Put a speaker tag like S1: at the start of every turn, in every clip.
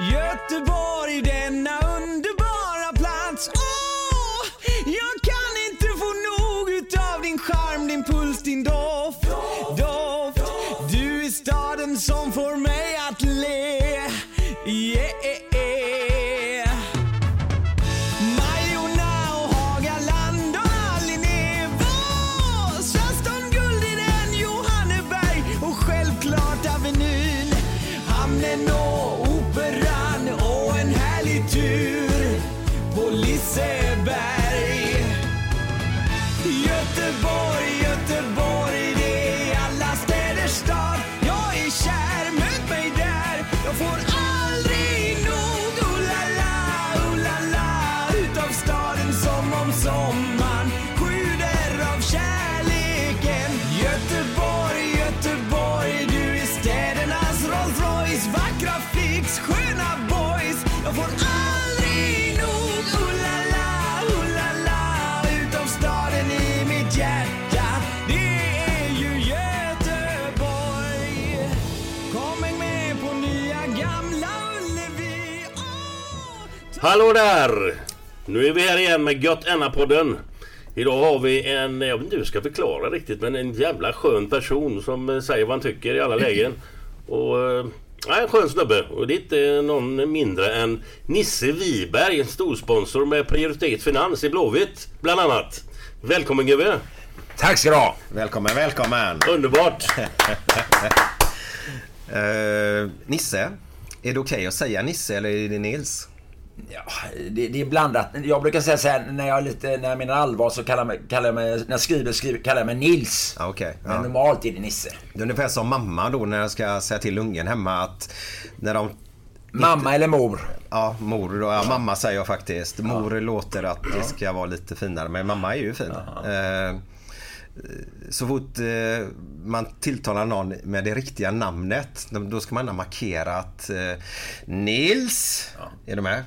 S1: Göteborg, denna underbara plats. Åh, jag kan inte få nog utav din charm, din puls, din doft. Doft. Du är staden som får mig
S2: Hallå där! Nu är vi här igen med Gött Enna-podden. Idag har vi en, jag vet inte hur jag ska förklara riktigt, men en jävla skön person som eh, säger vad han tycker i alla lägen. Och, eh, ja, en skön snubbe. Och det är inte någon mindre än Nisse Wiberg, en storsponsor med Prioritet Finans i Blåvitt, bland annat. Välkommen gubbe!
S3: Tack ska du ha!
S4: Välkommen, välkommen!
S2: Underbart!
S4: Uh, Nisse, är det okej att säga Nisse eller är det Nils?
S3: Ja, det, det är blandat. Jag brukar säga så här när jag, är lite, när jag menar allvar så kallar, mig, kallar jag mig, när jag skriver, skriver kallar jag mig Nils.
S4: Ja, okej.
S3: Men
S4: Ja.
S3: normalt är det Nisse.
S4: Det är ungefär som mamma då när jag ska säga till ungen hemma att när de
S3: Mamma eller mor.
S4: Ja, mor. Ja, mamma säger jag faktiskt. Mor låter att det ska vara lite finare, men mamma är ju fin. Eh, så fort eh, man tilltalar någon med det riktiga namnet, då ska man ha markerat eh, Nils. Är du med?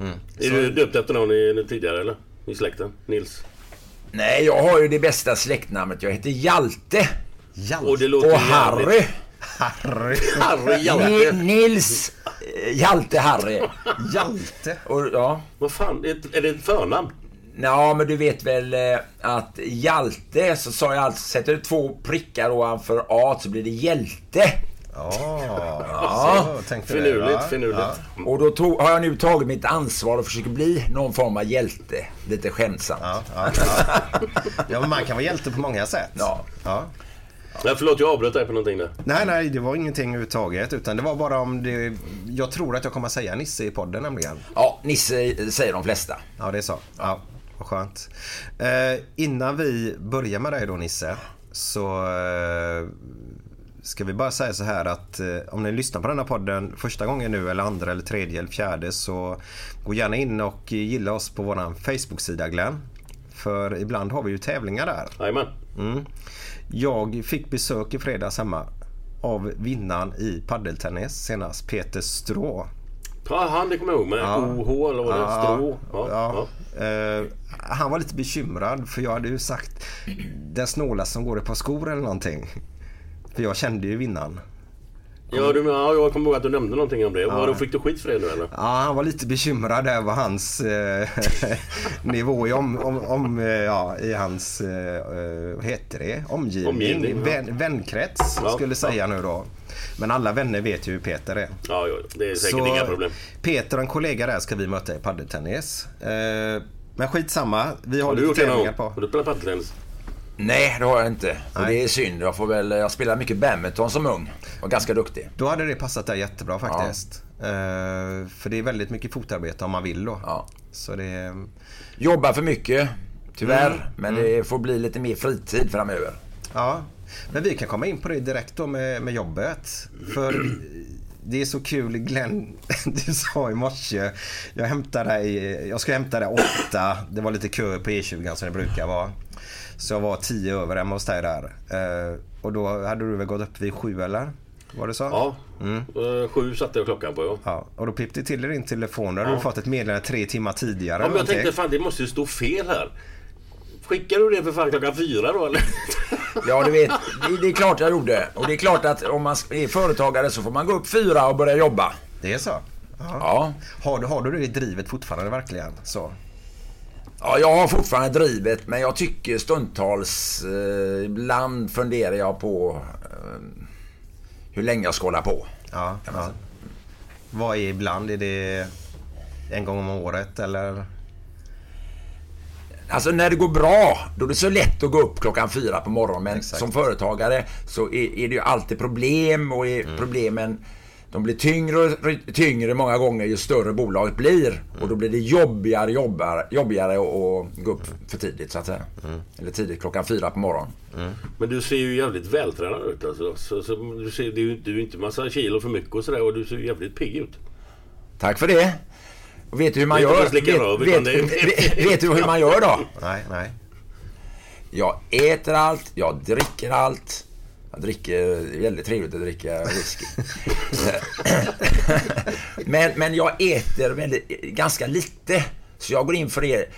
S4: Mm.
S2: Är du döpt efter någon i, tidigare eller? I släkten? Nils?
S3: Nej, jag har ju det bästa släktnamnet. Jag heter Hjalte.
S4: Hjalte.
S2: Och det låter
S3: Och Harry.
S4: Harry.
S2: Harry Hjalte!
S3: Nils eh, Hjalte Harry.
S4: Hjalte.
S3: Och, ja.
S2: Vad fan, är det- är det ett förnamn?
S3: Ja, men du vet väl eh, att Hjalte, så sa jag alltså, sätter du två prickar ovanför A så blir det hjälte.
S4: Ja, tänkte du.
S2: Finurligt,
S4: Ja,
S2: finurligt.
S4: ja.
S3: Och då tog, har jag nu tagit mitt ansvar och försöker bli någon form av hjälte. Lite skämtsamt.
S4: Ja, ja, ja. ja, men man kan vara hjälte på många sätt.
S3: Ja.
S4: ja.
S2: Nej, förlåt, jag avbröt dig på någonting där.
S4: Nej, nej, det var ingenting överhuvudtaget. Utan det var bara om det... Jag tror att jag kommer att säga Nisse i podden nämligen.
S3: Ja, Nisse säger de flesta.
S4: Ja, det är så. Ja, vad skönt. Eh, innan vi börjar med dig då Nisse. Så eh, ska vi bara säga så här att eh, om ni lyssnar på den här podden första gången nu eller andra eller tredje eller fjärde så gå gärna in och gilla oss på våran Facebook-sida Glenn. För ibland har vi ju tävlingar där.
S2: Jajamän.
S4: Mm. Jag fick besök i fredags hemma av vinnaren i paddeltennis senast, Peter Strå.
S2: Ja, han det kommer jag ihåg med
S4: Ja.
S2: OH eller vad det är. Strå. Ja, ja.
S4: Eh, han var lite bekymrad för jag hade ju sagt den snålaste som går ett par skor eller någonting. För jag kände ju vinnaren.
S2: Ja, du, ja, jag kommer ihåg att du nämnde någonting om det. Ja. Fick du skit för det nu eller?
S4: Ja, han var lite bekymrad över hans eh, nivå i, om, om, om, eh, ja, i hans, eh, eh, vad heter det, omgivning,
S2: Omgivning, ja.
S4: Vän, vänkrets
S2: Ja,
S4: skulle säga nu då. Men alla vänner vet ju hur Peter är.
S2: Ja, det är säkert inga problem.
S4: Peter och en kollega där ska vi möta i paddeltennis. Eh, men skitsamma, vi har,
S2: Har du
S4: lite tävlingar på.
S2: Har du spelat paddeltennis?
S3: Nej, det har jag inte. Och det är synd. Jag får väl... Jag spelade mycket badminton som ung. Var ganska duktig.
S4: Då hade det passat dig jättebra faktiskt. Eh, för det är väldigt mycket fotarbete om man vill då.
S3: Ja.
S4: Så det...
S3: Jobbar för mycket, tyvärr.
S4: Mm.
S3: Men det får bli lite mer fritid framöver.
S4: Ja. Men vi kan komma in på det direkt då med, med jobbet. För det är så kul Glenn, du sa i morse. Jag dig, jag ska hämta dig åtta. Det var lite kö på E20 som det brukar vara. Så jag var tio över hemma hos dig där. Eh, och då hade du väl gått upp vid sju eller? Var det så?
S2: Ja. Eh, Sju satte jag klockan på ja.
S4: Ja, och då pippte det till i din telefon. Då hade du fått ett meddelande tre timmar tidigare.
S2: Ja, men jag
S4: någonting.
S2: tänkte fan det måste ju stå fel här. Skickar du det för fan klockan fyra då eller?
S3: Ja, du vet. Det, det är klart jag gjorde. Och det är klart att om man är företagare så får man gå upp fyra och börja jobba.
S4: Det är så?
S3: Ja.
S4: Har, du- har du det drivet fortfarande verkligen? Så.
S3: Ja, jag har fortfarande drivet men jag tycker stundtals... Eh, ibland funderar jag på eh, hur länge jag ska hålla på.
S4: Ja, ja. Vad är ibland? Är det en gång om året eller?
S3: Alltså när det går bra, då är det så lätt att gå upp klockan fyra på morgonen. Men
S4: Exakt.
S3: som företagare så är, är det ju alltid problem och är problemen de blir tyngre och tyngre många gånger ju större bolaget blir. Och då blir det jobbigare, jobbigare, jobbigare att gå upp för tidigt så att säga. Eller tidigt klockan fyra på morgonen.
S2: Men du ser ju jävligt vältränad ut alltså. Så, så, du, ser, du, du är inte massa kilo för mycket och sådär och du ser jävligt pigg ut.
S3: Tack för det. Och vet du hur man gör? Vet,
S2: röv,
S3: vet, vet, vet du hur man gör då?
S4: Nej, nej.
S3: Jag äter allt, jag dricker allt. Jag dricker, det är väldigt trevligt att dricka whisky. men, men jag äter väldigt, ganska lite. Så jag går in för det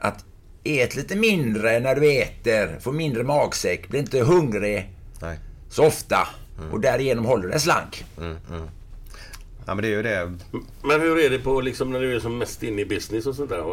S3: att ät lite mindre när du äter. Få mindre magsäck. Bli inte hungrig
S4: nej.
S3: så ofta. Och därigenom håller du dig slank.
S4: Ja, men det är ju det.
S2: Men hur är det på liksom när du är som mest inne i business och sånt där?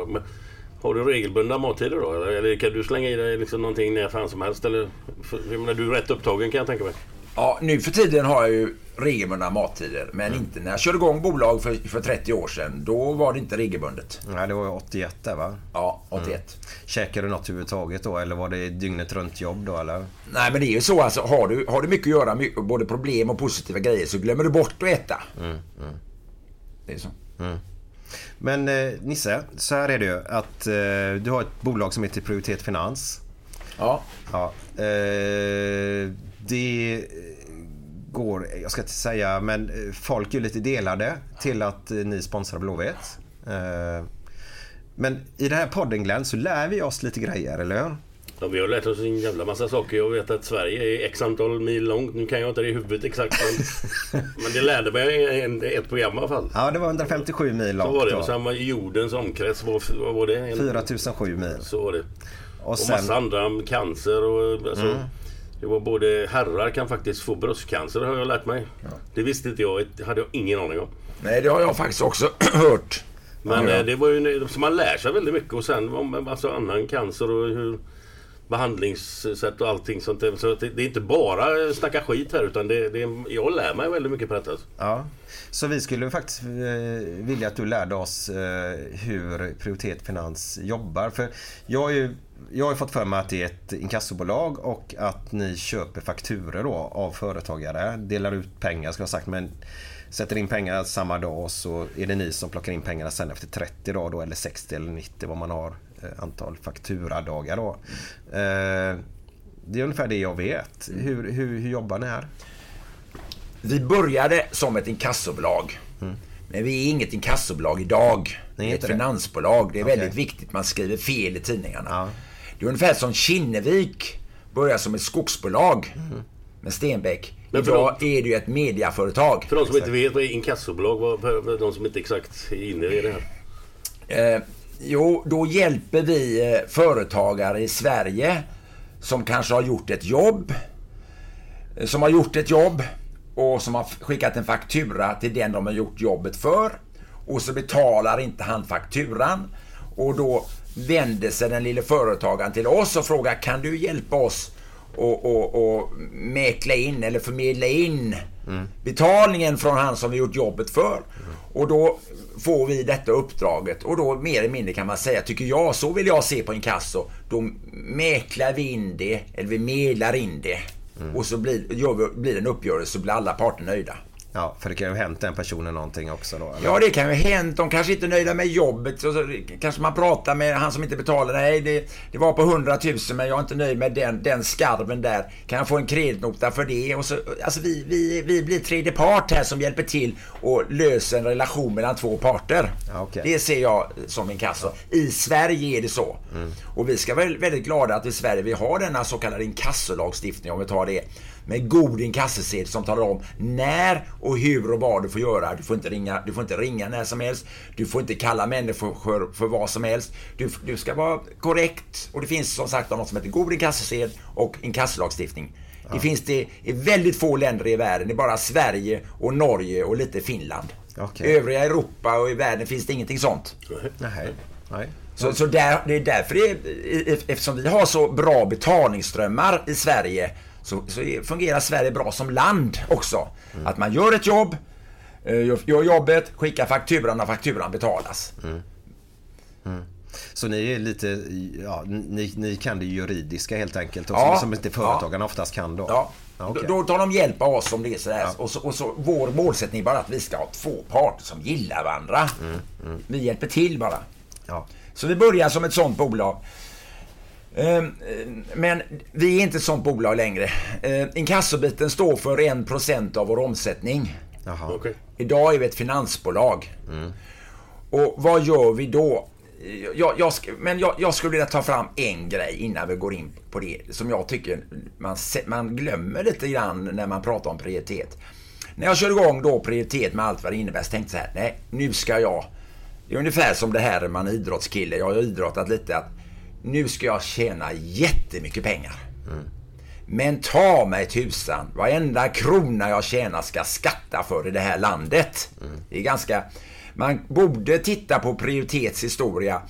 S2: Har du regelbundna mattider då? Eller, eller kan du slänga i dig liksom någonting när fan som helst? Eller, för, jag menar, du är rätt upptagen kan jag tänka mig.
S3: Ja, nu för tiden har jag ju regelbundna mattider. Men inte när jag körde igång bolag för, för 30 år sedan. Då var det inte regelbundet.
S4: Nej, det var ju 81 där va?
S3: Ja, 81.
S4: Käkar du något överhuvudtaget då? Eller var det dygnet runt jobb då eller?
S3: Nej men det är ju så alltså, har du, har du mycket att göra, mycket, både problem och positiva grejer, så glömmer du bort att äta. Det är så.
S4: Men eh, Nisse, så här är det ju att eh, du har ett bolag som heter Prioritet Finans.
S3: Ja.
S4: Ja, eh, det går, jag ska inte säga, men eh, folk är lite delade till att eh, ni sponsrar Blåvitt. Eh, men i den här podden Glenn så lär vi oss lite grejer, eller hur?
S2: Ja, vi har lärt oss en jävla massa saker. Jag vet att Sverige är x antal mil långt. Nu kan jag inte det i huvudet exakt. Men, men det lärde mig en, ett program i alla fall.
S4: Ja, det var 157 mil
S2: Så
S4: långt
S2: var det. Och sen var jordens omkrets, vad, vad var det? En,
S4: 4007 mil.
S2: Så var det.
S4: Och
S2: Och
S4: sen,
S2: massa andra cancer och alltså, Det var både herrar kan faktiskt få bröstcancer har jag lärt mig. Det visste inte jag, det hade jag ingen aning om.
S3: Nej, det har jag faktiskt också hört.
S2: Men
S3: Ja, ja.
S2: eh, det var ju, så man lär sig väldigt mycket och sen om alltså annan cancer och hur behandlingssätt och allting sånt där. Så det, det är inte bara snacka skit här utan det, det, jag lär mig väldigt mycket på detta. Alltså.
S4: ja. Så vi skulle faktiskt eh, vilja att du lärde oss eh, hur Prioritet Finans jobbar. För jag har ju jag har ju fått för mig att det är ett inkassobolag och att ni köper fakturer då av företagare. Delar ut pengar ska jag ha sagt men sätter in pengar samma dag och så är det ni som plockar in pengarna sen efter 30 dagar då eller 60 eller 90 vad man har antal fakturadagar då. Eh, det är ungefär det jag vet. Hur, hur, hur jobbar ni här?
S3: Vi började som ett inkassobolag. Men vi är inget inkassobolag idag.
S4: Ni är
S3: ett
S4: det?
S3: finansbolag. Det är
S4: Okej.
S3: väldigt viktigt. Man skriver fel i tidningarna.
S4: Ja.
S3: Det är ungefär som Kinnevik började som ett skogsbolag med Stenbeck.
S2: Men
S3: Idag
S2: förlåt.
S3: är det ju ett mediaföretag.
S2: För de som inte vet vad är inkassobolag, för de som inte exakt är inne i det här.
S3: Eh, jo, då hjälper vi eh, företagare i Sverige som kanske har gjort ett jobb. eh, Som har gjort ett jobb och som har skickat en faktura till den de har gjort jobbet för. Och så betalar inte han fakturan. Och då vänder sig den lille företagaren till oss och frågar kan du hjälpa oss och, och, och mäkla in eller förmedla in betalningen från han som vi gjort jobbet för. Och då får vi detta uppdraget och då mer eller mindre kan man säga, tycker jag, så vill jag se på inkasso. Då mäklar vi in det, eller vi medlar in det. Och så blir, gör vi, blir det en uppgörelse så blir alla parter nöjda.
S4: Ja, för det kan ju ha hänt den personen någonting också då. eller?
S3: Ja, det kan ju ha hänt. De kanske inte är nöjda med jobbet. Så, så kanske man pratar med han som inte betalar. Nej, det, det var på 100 000 men jag är inte nöjd med den, den skarven där. Kan jag få en kreditnota för det? Och så, alltså vi, vi, vi blir tredje part här som hjälper till och löser en relation mellan två parter.
S4: Ja, okej.
S3: Det ser jag som en kassa. I Sverige är det så. Och vi ska vara väldigt glada att i Sverige vi har denna så kallade inkassolagstiftning om vi tar det. Med god inkassosedel som talar om när och hur och vad du får göra. Du får inte ringa, du får inte ringa när som helst. Du får inte kalla människor för, för vad som helst. Du, du ska vara korrekt. Och det finns som sagt något som heter god inkassosedel och inkassolagstiftning. Det finns det i väldigt få länder i världen. Det är bara Sverige och Norge och lite Finland.
S4: Okej.
S3: Övriga Europa och i världen finns det ingenting sånt.
S4: Nej. Nej.
S3: Så, så där, det är därför det är, eftersom vi har så bra betalningsströmmar i Sverige så, så fungerar Sverige bra som land också. Att man gör ett jobb, eh, gör, jobbet, skickar fakturan och fakturan betalas.
S4: Så ni är lite, ja, ni, ni kan det juridiska helt enkelt. Och
S3: Ja.
S4: som, inte företagarna oftast kan då?
S3: Ja.
S4: Ja, okej.
S3: Då, tar de hjälp av oss om det är sådär. Och, så, och så vår målsättning är bara att vi ska ha två parter som gillar varandra. Vi hjälper till bara.
S4: Ja.
S3: Så vi börjar som ett sånt bolag. Ehm, eh, Men vi är inte ett sånt bolag längre. Eh, Inkassobiten står för 1% av vår omsättning.
S4: Jaha.
S2: Okej.
S3: Idag är vi ett finansbolag. Och vad gör vi då? Jag, jag, men jag, jag skulle vilja ta fram en grej innan vi går in på det som jag tycker man, man glömmer lite grann när man pratar om prioritet. När jag kör igång då prioritet med allt vad det innebär så tänkte jag så här, nej nu ska jag det är ungefär som det här man är idrottskille, jag har idrottat lite att nu ska jag tjäna jättemycket pengar. Men ta mig tusan, varenda krona jag tjänar ska skatta för i det här landet. Det är ganska... Man borde titta på prioritets historia.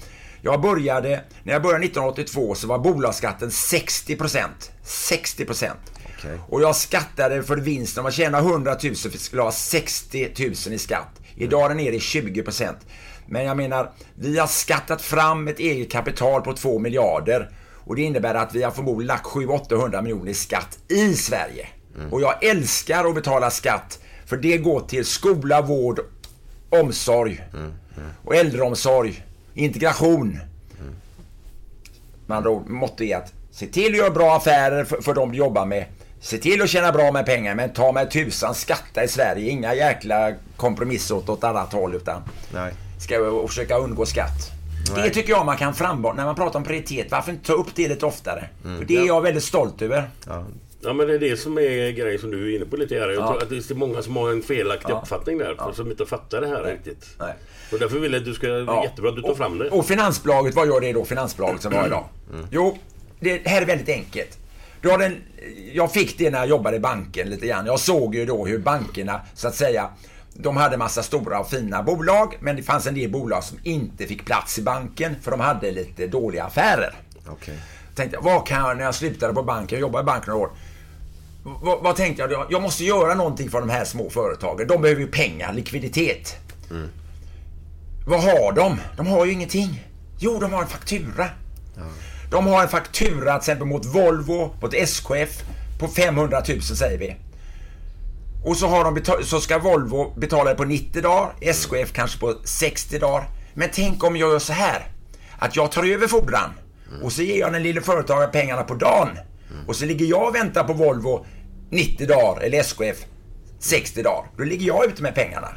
S3: Jag började, när jag började 1982 så var bolagsskatten 60%. 60%.
S4: Okej.
S3: Och jag skattade för vinsten. Om man tjänar 100 000 skulle jag ha 60 000 i skatt. Idag är den nere i 20%. Men jag menar, vi har skattat fram ett eget kapital på 2 miljarder. Och det innebär att vi har förmodligen lagt 700-800 miljoner i skatt i Sverige. Och jag älskar att betala skatt. För det går till skola, vård, omsorg och äldreomsorg, integration. Med andra ord, motto är att se till att göra bra affärer för, för de du jobbar med. Se till att tjäna bra med pengar, men ta med tusan skatta i Sverige. Inga jäkla kompromisser åt något annat håll, utan
S4: Nej.
S3: Ska vi och försöka undgå skatt. Det
S4: Nej.
S3: tycker jag man kan frambara när man pratar om prioritet. Varför inte ta upp det lite oftare?
S4: Mm.
S3: För det är jag väldigt stolt över.
S4: Ja.
S2: Ja men det är det som är grejen som du är inne på lite här. Jag
S3: Ja.
S2: tror att det är många som har en felaktig
S3: Ja.
S2: uppfattning där. Som inte fattar det här riktigt.
S3: Nej.
S2: Och därför vill jag att du ska... Det
S3: Ja.
S2: jättebra att du tar fram det.
S3: Och Finansbolaget, vad gör det då? Finansbolaget som var idag? Jo, det här är väldigt enkelt. Du har den, jag fick det när jag jobbade i banken lite grann. Jag såg ju då hur bankerna, så att säga, de hade massa stora och fina bolag, men det fanns en del bolag som inte fick plats i banken för de hade lite dåliga affärer.
S4: Okej.
S3: Tänkte, vad kan jag, när jag slutade på banken, jag jobbade i banken några år. Vad, vad tänkte jag? Jag måste göra någonting för de här små företagen. De behöver ju pengar, likviditet. Vad har de? De har ju ingenting. Jo, de har en faktura. De har en faktura till exempel mot Volvo, mot SKF på 500 000 säger vi. Och så, har de så ska Volvo betala det på 90 dagar, SKF kanske på 60 dagar. Men tänk om jag gör så här. Att jag tar över fordran och så ger jag den lille företagaren pengarna på dagen. Och så ligger jag och väntar på Volvo 90 dagar eller SKF 60 dagar. Då ligger jag ute med pengarna.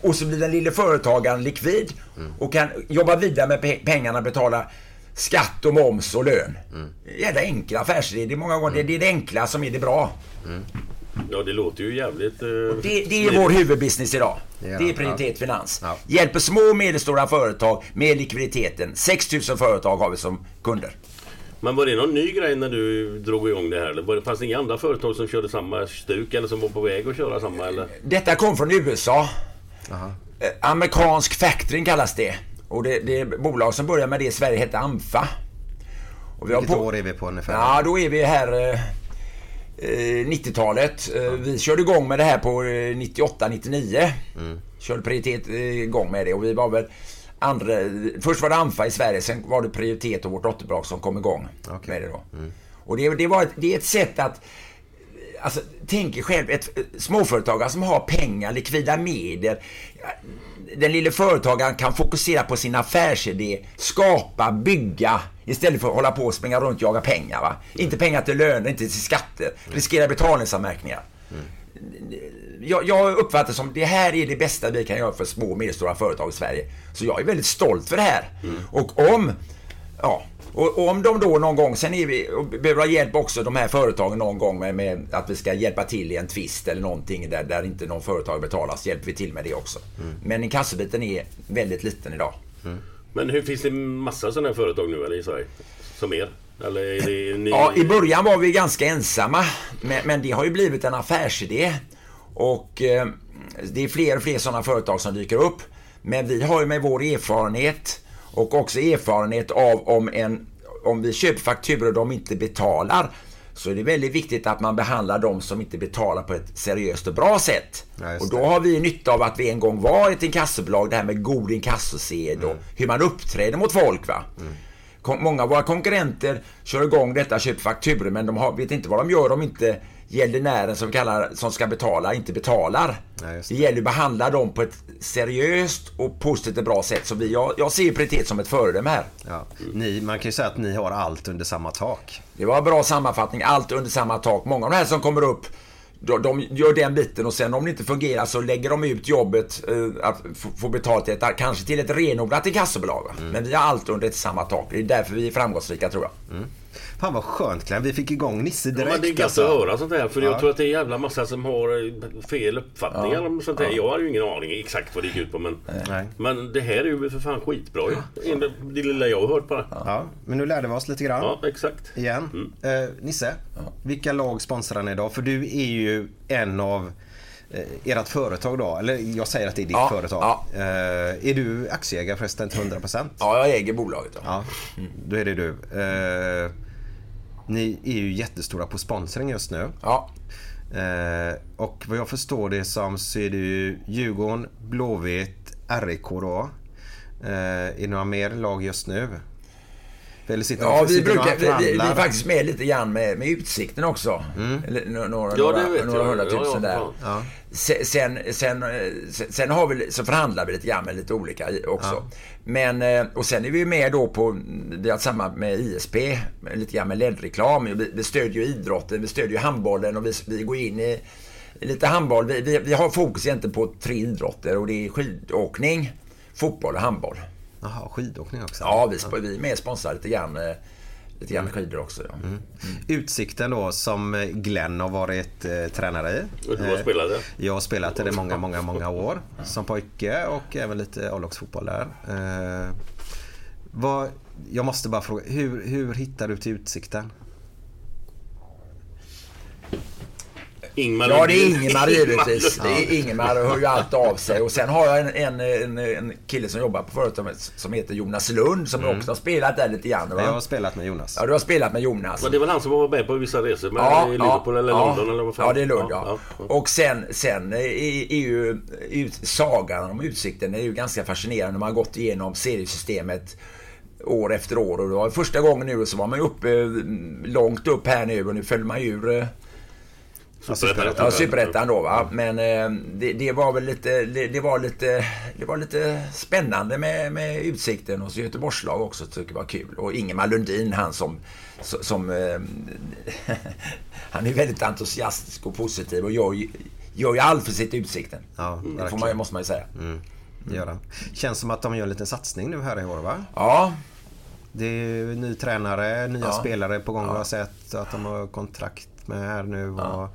S3: Och så blir den lille företagaren likvid och kan jobba vidare med pe- pengarna och betala skatt och moms och lön. Jävla enkla affärsidé. Det är många gånger det, det är det enkla som är det bra.
S2: Ja det låter ju jävligt... eh,
S3: Det, det är vår huvudbusiness idag.
S4: Ja,
S3: det är prioritet
S4: ja.
S3: finans.
S4: Ja.
S3: Hjälper små och medelstora företag med likviditeten. 6000 företag har vi som kunder.
S2: Men var det någon ny grej när du drog igång det här? Eller var det, fanns det inga andra företag som körde samma stuk eller som var på väg att köra samma? Eller?
S3: Detta kom från USA.
S4: Aha.
S3: Eh, Amerikansk factoring kallas det. Och det, det bolag som började med det i Sverige hette Amfa. Och vi har
S4: Vilket
S3: på-
S4: år är vi på ungefär?
S3: Ja, då är vi här eh, 90-talet. Eh, Vi körde igång med det här på eh, 98-99. Körde prioritet eh, igång med det och vi var väl andra... Först var det Amfa i Sverige, sen var det prioritet och vårt dotterbolag som kom igång
S4: Okej.
S3: med det då. Och det, det, var ett, det är ett sätt att... Alltså, tänk er själv, ett eh, småföretagare som har pengar, likvida medel. Den lille företagaren kan fokusera på sin affärsidé, skapa, bygga istället för att hålla på och springa runt och jaga pengar. Va? Inte pengar till löner, inte till skatter, riskera betalningsanmärkningar. Jag, jag uppfattar som det här är det bästa vi kan göra för små och medelstora företag i Sverige. Så jag är väldigt stolt för det här. Och om Ja, och, och om de då någon gång, sen är vi, och behöver ha hjälp också de här företagen någon gång med, med att vi ska hjälpa till i en tvist eller någonting där, där inte någon företag betalas, hjälper vi till med det också. Men inkassobiten är väldigt liten idag.
S2: Men hur finns det massa sådana här företag nu eller i Sverige? Som er? Eller är det ny...
S3: Ja, i början var vi ganska ensamma, men, men det har ju blivit en affärsidé. Och eh, det är fler och fler sådana företag som dyker upp. Men vi har ju med vår erfarenhet och också erfarenhet av om, en, om vi köper fakturor och de inte betalar så är det väldigt viktigt att man behandlar de som inte betalar på ett seriöst och bra sätt.
S4: Ja,
S3: och då har vi nytta av att vi en gång var ett inkassobolag, det här med god inkassosed och hur man uppträder mot folk. va. Kon- Många av våra konkurrenter kör igång detta, köper fakturor, men de har, vet inte vad de gör om inte gäldenären som, kallar, som ska betala inte betalar.
S4: Just
S3: det
S4: det.
S3: gäller att behandla dem på ett seriöst och positivt och bra sätt. Så vi, jag, jag ser ju Prioritet som ett föredöme här.
S4: Ja. Ni, man kan ju säga att ni har allt under samma tak.
S3: Det var en bra sammanfattning, allt under samma tak. Många av de här som kommer upp, de, de gör den biten och sen om det inte fungerar så lägger de ut jobbet eh, att få, betalt ett, kanske till ett renodlat inkassobolag. va. Men vi har allt under ett samma tak. Det är därför vi är framgångsrika tror jag.
S4: Fan vad skönt Glenn, vi fick igång Nisse
S2: Ja,
S4: direkt.
S2: men det är gött
S4: alltså.
S2: att höra sånt här för
S4: Ja.
S2: jag tror att det är en jävla massa som har eh, fel uppfattningar om sånt här. Jag har ju ingen aning exakt vad det gick ut på men,
S4: Nej.
S2: men det här är ju för fan skitbra ju. Det- Det lilla jag har hört bara.
S4: Ja, men nu lärde vi oss lite grann.
S2: Ja, exakt.
S4: Igen. Eh, Nisse, vilka lag sponsrar ni idag? För du är ju en av eh, ert företag då, eller jag säger att det är ditt
S3: Ja,
S4: företag.
S3: ja.
S4: Eh, är du aktieägare förresten till 100%?
S3: Ja, jag äger bolaget. Då.
S4: Ja, då är det du. Eh, ni är ju jättestora på sponsring just nu.
S3: Ja.
S4: Eh, och vad jag förstår det som så är det ju Djurgården, Blåvitt, RIK då. Eh, är det några mer lag just nu? Eller sitter
S3: Ja, vi,
S4: sitter
S3: brukar, vi, vi, vi är faktiskt med lite grann med, med Utsikten också. Eller, no- några,
S2: Ja,
S3: några, hundratusen
S2: Ja, ja,
S3: där.
S2: fan.
S4: Ja.
S3: Se- Sen, sen, eh, sen, sen har vi, så förhandlar vi lite grann med lite olika också. Men, eh, och sen är vi ju med då på, vi har samma med ISP, lite grann med LED-reklam. Vi, vi stödjer ju idrotten, vi stödjer ju handbollen och vi, vi går in i, i lite handboll. Vi, vi, vi har fokus egentligen på tre idrotter och det är skidåkning, fotboll och handboll.
S4: Jaha, skidåkning också?
S3: Ja, vi, är med sponsrar lite grann, eh, lite grann skidor också. Ja.
S4: Utsikten då som eh, Glenn har varit eh, tränare i.
S2: Och du har
S4: Eh,
S2: spelat det?
S4: Jag har spelat i det många, många, många år som pojke och även lite A-lagsfotboll där. Eh, vad, jag måste bara fråga, hur, hur hittar du till Utsikten?
S2: Ingmar
S3: Ja, det är. Ingemar givetvis. Det är Ingemar och hör ju allt av sig. Och sen har jag en, en, en, en kille som jobbar på företaget som heter Jonas Lund som också har spelat där lite grann. Va?
S4: Jag har spelat med Jonas.
S3: Ja, du har spelat med Jonas.
S2: Men det är väl han som var med på vissa resor med
S3: Ja,
S2: i Liverpool eller
S3: ja,
S2: London eller vad fan?
S3: Ja, det är Lund ja.
S2: ja.
S3: Och sen, sen är, ju ut, sagan om Utsikten är ju ganska fascinerande. Man har gått igenom seriesystemet år efter år och det var första gången nu så var man uppe mm, långt upp här nu och nu följer man ur
S2: Superettan.
S3: Ja, Superettan då va. Men eh, det, det var väl lite, det, det var lite, det var lite spännande med, med Utsikten och så Göteborgslag också tycker jag var kul. Och Ingemar Lundin han som, som, eh, han är väldigt entusiastisk och positiv och gör, ju- gör ju allt för sitt Utsikten.
S4: Ja,
S3: det får man, måste man ju säga.
S4: Det gör han. Känns som att de gör en liten satsning nu här i år va?
S3: Ja,
S4: Det är ju ny tränare, nya
S3: Ja.
S4: spelare på gång. Jag har sett att de har kontrakt med här nu. Och,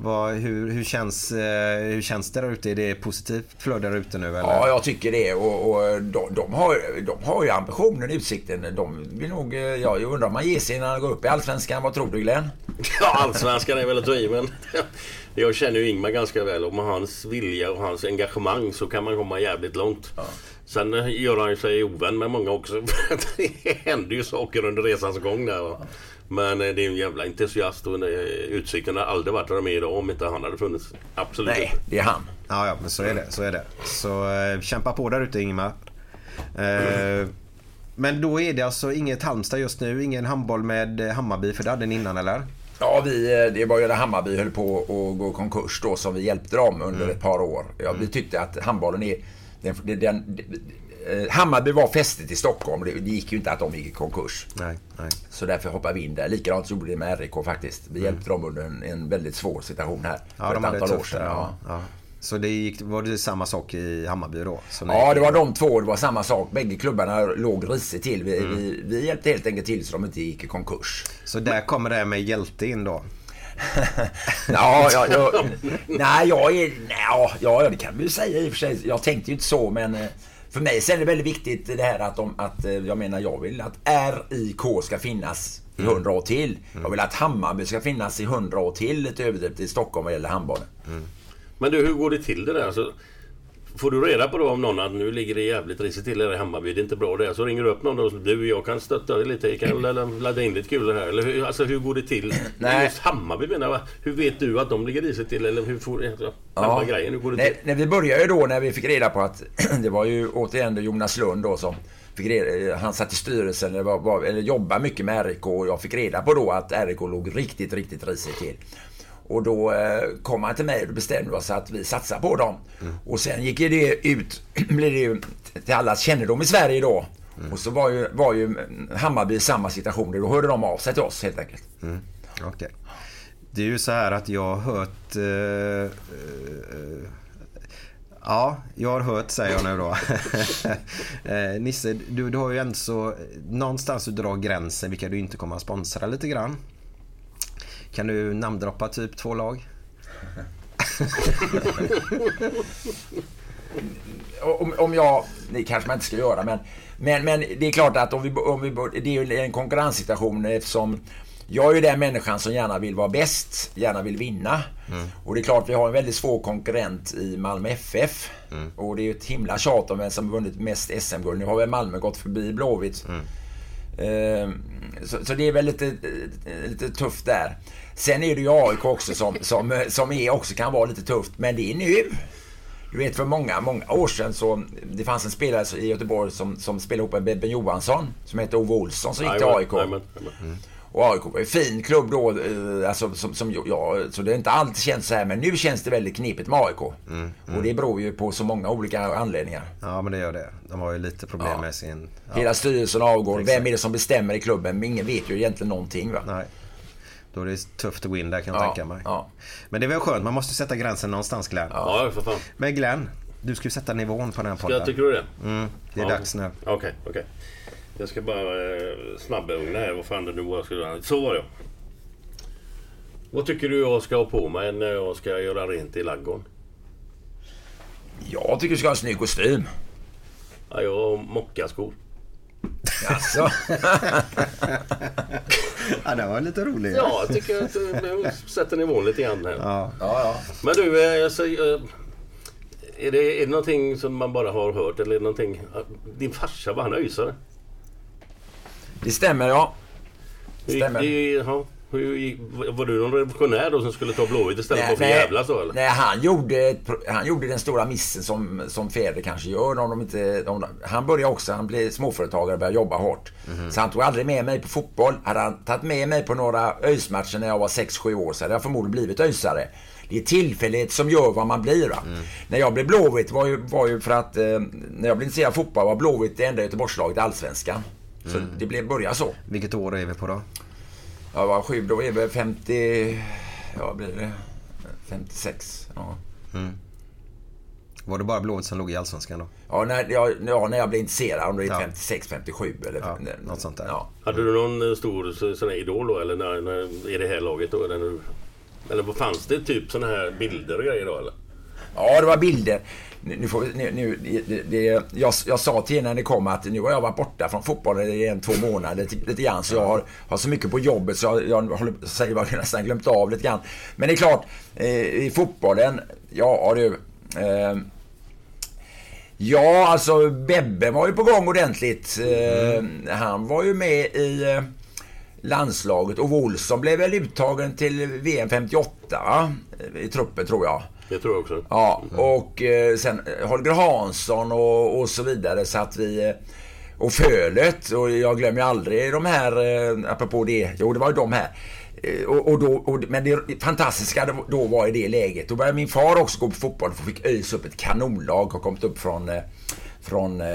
S4: vad, hur, hur, känns, eh, hur känns det där ute? Är det positivt flöde där ute nu eller?
S3: ja, jag tycker det. Och, och de, de, har, de har ju ambitionen, Utsikten. De vill nog, eh, ja, jag undrar om man ger sig innan de går upp i Allsvenskan. Vad tror du Glenn?
S2: Ja, allsvenskan är väl att ta i, men jag känner ju Ingmar ganska väl och med hans vilja och hans engagemang så kan man komma jävligt långt. Sen eh, gör han ju sig ovän med många också. det händer ju saker under resans gång där. va. Men eh, det är en jävla entusiast och eh, Utsikten har aldrig varit där de är idag om inte han hade funnits. Absolut
S3: Nej,
S2: inte.
S3: det är han.
S4: Ja, ja, men så är det. Så, är det. så eh, kämpa på där ute Ingemar. Eh, men då är det alltså inget Halmstad just nu, ingen handboll med eh, Hammarby, för det hade ni innan eller?
S3: Ja, vi, det var ju när Hammarby höll på att gå i konkurs då som vi hjälpte dem under ett par år. Ja, Vi tyckte att handbollen är... Den, den, den, Hammarby var fästet i Stockholm. Det, det gick ju inte att de gick i konkurs.
S4: Nej, nej.
S3: Så därför hoppade vi in där. Likadant gjorde vi med RIK faktiskt. Vi hjälpte dem under en, en väldigt svår situation här.
S4: Ja,
S3: för
S4: de
S3: ett
S4: det
S3: antal år
S4: tufft
S3: sedan.
S4: där,
S3: Ja.
S4: ja. Så det gick, var det samma sak i Hammarby då?
S3: Ja, det var de två. Det var samma sak. Bägge klubbarna låg risigt till. Vi, vi, vi hjälpte helt enkelt till så de inte gick i konkurs.
S4: Så där kommer det här med hjälte in då?
S3: Ja, ja, ja, nej, jag är... Nej, ja, ja, det kan vi ju säga i och för sig. Jag tänkte ju inte så, men eh, för mig så är det väldigt viktigt det här att, de, att eh, jag menar, jag vill att RIK ska finnas i hundra år till. Jag vill att Hammarby ska finnas i hundra år till, lite överdrivet, i Stockholm vad gäller handbollen.
S2: Men du, hur går det till det där? Alltså, får du reda på då om någon att nu ligger det jävligt risigt till här i Hammarby, det är inte bra det. Så ringer du upp någon och säger du, jag kan stötta dig lite, jag kan ladda- in lite kulor här. Eller hur, alltså, hur går det till?
S3: Nej.
S2: Just Hammarby menar jag. Hur vet du att de ligger risigt till? Eller hur får alltså, själva grejen, hur går det
S3: när,
S2: till?
S3: när vi började ju då när vi fick reda på att det var ju återigen då Jonas Lund då som reda, han satt i styrelsen eller, var, var, eller jobbade mycket med RIK och jag fick reda på då att RIK låg riktigt, riktigt risigt till. Och då eh, kom han till mig och bestämde oss att vi satsar på dem. Och sen gick ju det ut, blev det ju till allas kännedom i Sverige då. Och så var ju, var ju Hammarby i samma situation. Då hörde de av sig till oss helt enkelt.
S4: Okej. Det är ju så här att jag har hört... eh, eh, ja, jag har hört säger jag nu då. Eh, Nisse, du, du har ju ändå så... Någonstans du drar gränsen vilka du inte kommer att sponsra lite grann. Kan du namndroppa typ två lag?
S3: om, om jag, det kanske man inte ska göra, men, men, men det är klart att om vi, om vi, det är ju en konkurrenssituation eftersom jag är ju den människan som gärna vill vara bäst, gärna vill vinna. Och det är klart, vi har en väldigt svår konkurrent i Malmö FF. Och det är ju ett himla tjat om vem som vunnit mest SM-guld. Nu har väl Malmö gått förbi Blåvitt. Eh, Så, så det är väl lite, lite tufft där. Sen är det ju AIK också som, som, som är, också kan vara lite tufft, men det är nu. Du vet för många, många år sedan så det fanns en spelare i Göteborg som, som spelade ihop med Bebben Johansson som hette Ove Olsson som gick till AIK.
S2: jajamän, jajamän.
S3: Och AIK var en fin klubb då, eh, alltså, som, som, ja, så det har inte alltid känts så här men nu känns det väldigt knepigt med AIK. Och det beror ju på så många olika anledningar.
S4: Ja, men det gör det. De har ju lite problem
S3: Ja.
S4: med sin... Ja,
S3: Hela styrelsen avgår.
S4: Exakt.
S3: Vem är det som bestämmer i klubben? Ingen vet ju egentligen någonting va?
S4: nej. Då är det tufft att gå in där kan jag
S3: Ja,
S4: tänka mig.
S3: ja.
S4: Men det är väl skönt, man måste sätta gränsen någonstans Glenn.
S2: Ja, för fan.
S4: Men Glenn, du ska ju sätta nivån på den här
S2: Ska
S4: podden.
S2: jag, tycker du det?
S4: Mm, det är
S2: Ja.
S4: dags nu.
S2: Okej, okej. Jag ska bara eh, snabbugna här vad fan det nu var jag skulle göra. Så var det. Vad tycker du jag ska ha på mig när jag ska göra rent i ladugården?
S3: Jag tycker du ska ha en snygg kostym.
S2: Ja, jag har mockaskor.
S3: Jaså?
S4: Ja, det var lite roligt.
S2: Ja, jag tycker att eh, jag sätter nivån lite grann här.
S4: Ja.
S3: ja, ja.
S2: Men du, eh, alltså, eh, är, det, är det någonting som man bara har hört eller är det någonting... Din farsa, var han öisare?
S3: Det stämmer ja.
S2: Gick
S3: Stämmer.
S2: det- ja, hur gick- Var du någon revolutionär då som skulle ta Blåvitt istället för att jävlas då eller?
S3: nej han, gjorde, han gjorde den stora missen som, som fäder kanske gör. Om de inte, om de, han började också, han blev småföretagare och började jobba hårt. Så han tog aldrig med mig på fotboll. Hade han tagit med mig på några ÖIS-matcher när jag var 6-7 år så hade jag förmodligen blivit ÖISare. Det är tillfällighet som gör vad man blir. Va? När jag blev Blåvitt var ju, var ju för att, eh, när jag blev intresserad av fotboll var Blåvitt det enda Göteborgslaget i Allsvenskan. Så det blev, började så.
S4: Vilket år är vi på då?
S3: Jag var sju, då är det 50... Ja, vad blir det? 56. Ja.
S4: Var det bara Blåvitt som låg i Allsvenskan då?
S3: Ja, när jag, ja, när jag blev intresserad. Om det är
S4: Ja.
S3: 56, 57 eller...
S4: Ja, något sånt där.
S3: Ja.
S2: Hade du någon eh, stor så- sån här idol då eller när, när, i det här laget då? Eller, eller vad fanns det typ såna här bilder och grejer då eller?
S3: ja, det var bilder. Nu, får nu, nu, det, det, jag, jag sa till er när ni kom att nu har jag varit borta från fotbollen i en, två månader lite, grann. Så jag har, har så mycket på jobbet så jag, jag håller, säger jag har nästan glömt av lite grann. Men det är klart, eh, i fotbollen, ja du. Eh, Ja, alltså Bebbe var ju på gång ordentligt. Eh, han var ju med i eh, landslaget och Olsson blev väl uttagen till VM 58 va? i truppen tror jag.
S2: Det tror jag också.
S3: Ja, och eh, sen eh, Holger Hansson och, och så vidare. Så att vi... eh, Och Fölet. Och jag glömmer aldrig de här, eh, apropå det. Jo, det var ju de här. Eh, Och, och då, och, men det fantastiska då- då var i det läget. Då började min far också gå på fotboll. För fick ÖIS upp ett kanonlag. Har kommit upp från, från eh,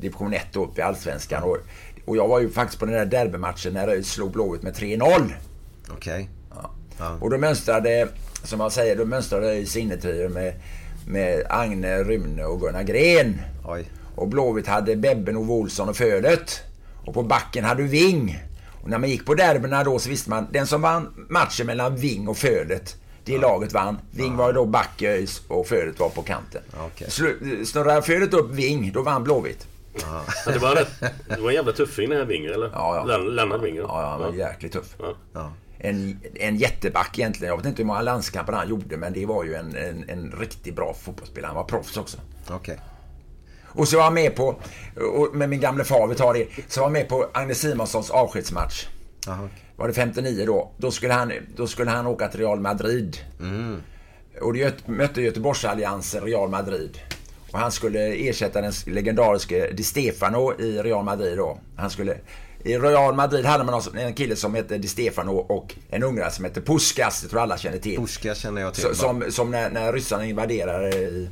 S3: division 1 och upp i Allsvenskan. Och, och jag var ju faktiskt på den där derbymatchen när ÖIS slog Blåvitt med 3-0.
S4: Okej.
S3: Och då mönstrade, som jag säger, då mönstrade ÖIS innertrio med, med Agne, Rune och Gunnar Gren.
S4: Oj.
S3: Och Blåvitt hade Bebben, Ove Olsson och Fölet. Och på backen hade du Ving. Och när man gick på derbyna då så visste man, den som vann matchen mellan Ving och Fölet, det laget vann. Ving var ju då back i och Fölet var på kanten. Slu- Snurrade Fölet upp Ving, då vann Blåvitt.
S2: Men det, var rätt, det var en jävla tuffing den här Vingen eller?
S3: Ja, ja.
S2: Len- Lennart Vingen.
S3: Ja, ja, han var jäkligt tuff.
S2: Ja.
S3: En, en jätteback egentligen. Jag vet inte hur många landskamper han gjorde men det var ju en, en, en riktigt bra fotbollsspelare. Han var proffs också.
S4: Okej.
S3: Och så var jag med på, och med min gamle far, vi tar det, så var jag med på Agnes Simonssons avskedsmatch.
S4: Okej.
S3: Var det 59 då? Då skulle han, då skulle han åka till Real Madrid. Och det mötte Göteborgsalliansen Real Madrid. Och han skulle ersätta den legendariske Di Stefano i Real Madrid då. Han skulle... I Real Madrid hade man en kille som hette Di Stefano och en ungrare som hette Puskas, det tror alla känner till.
S4: Puska känner jag till.
S3: Så, som som när, när ryssarna invaderade i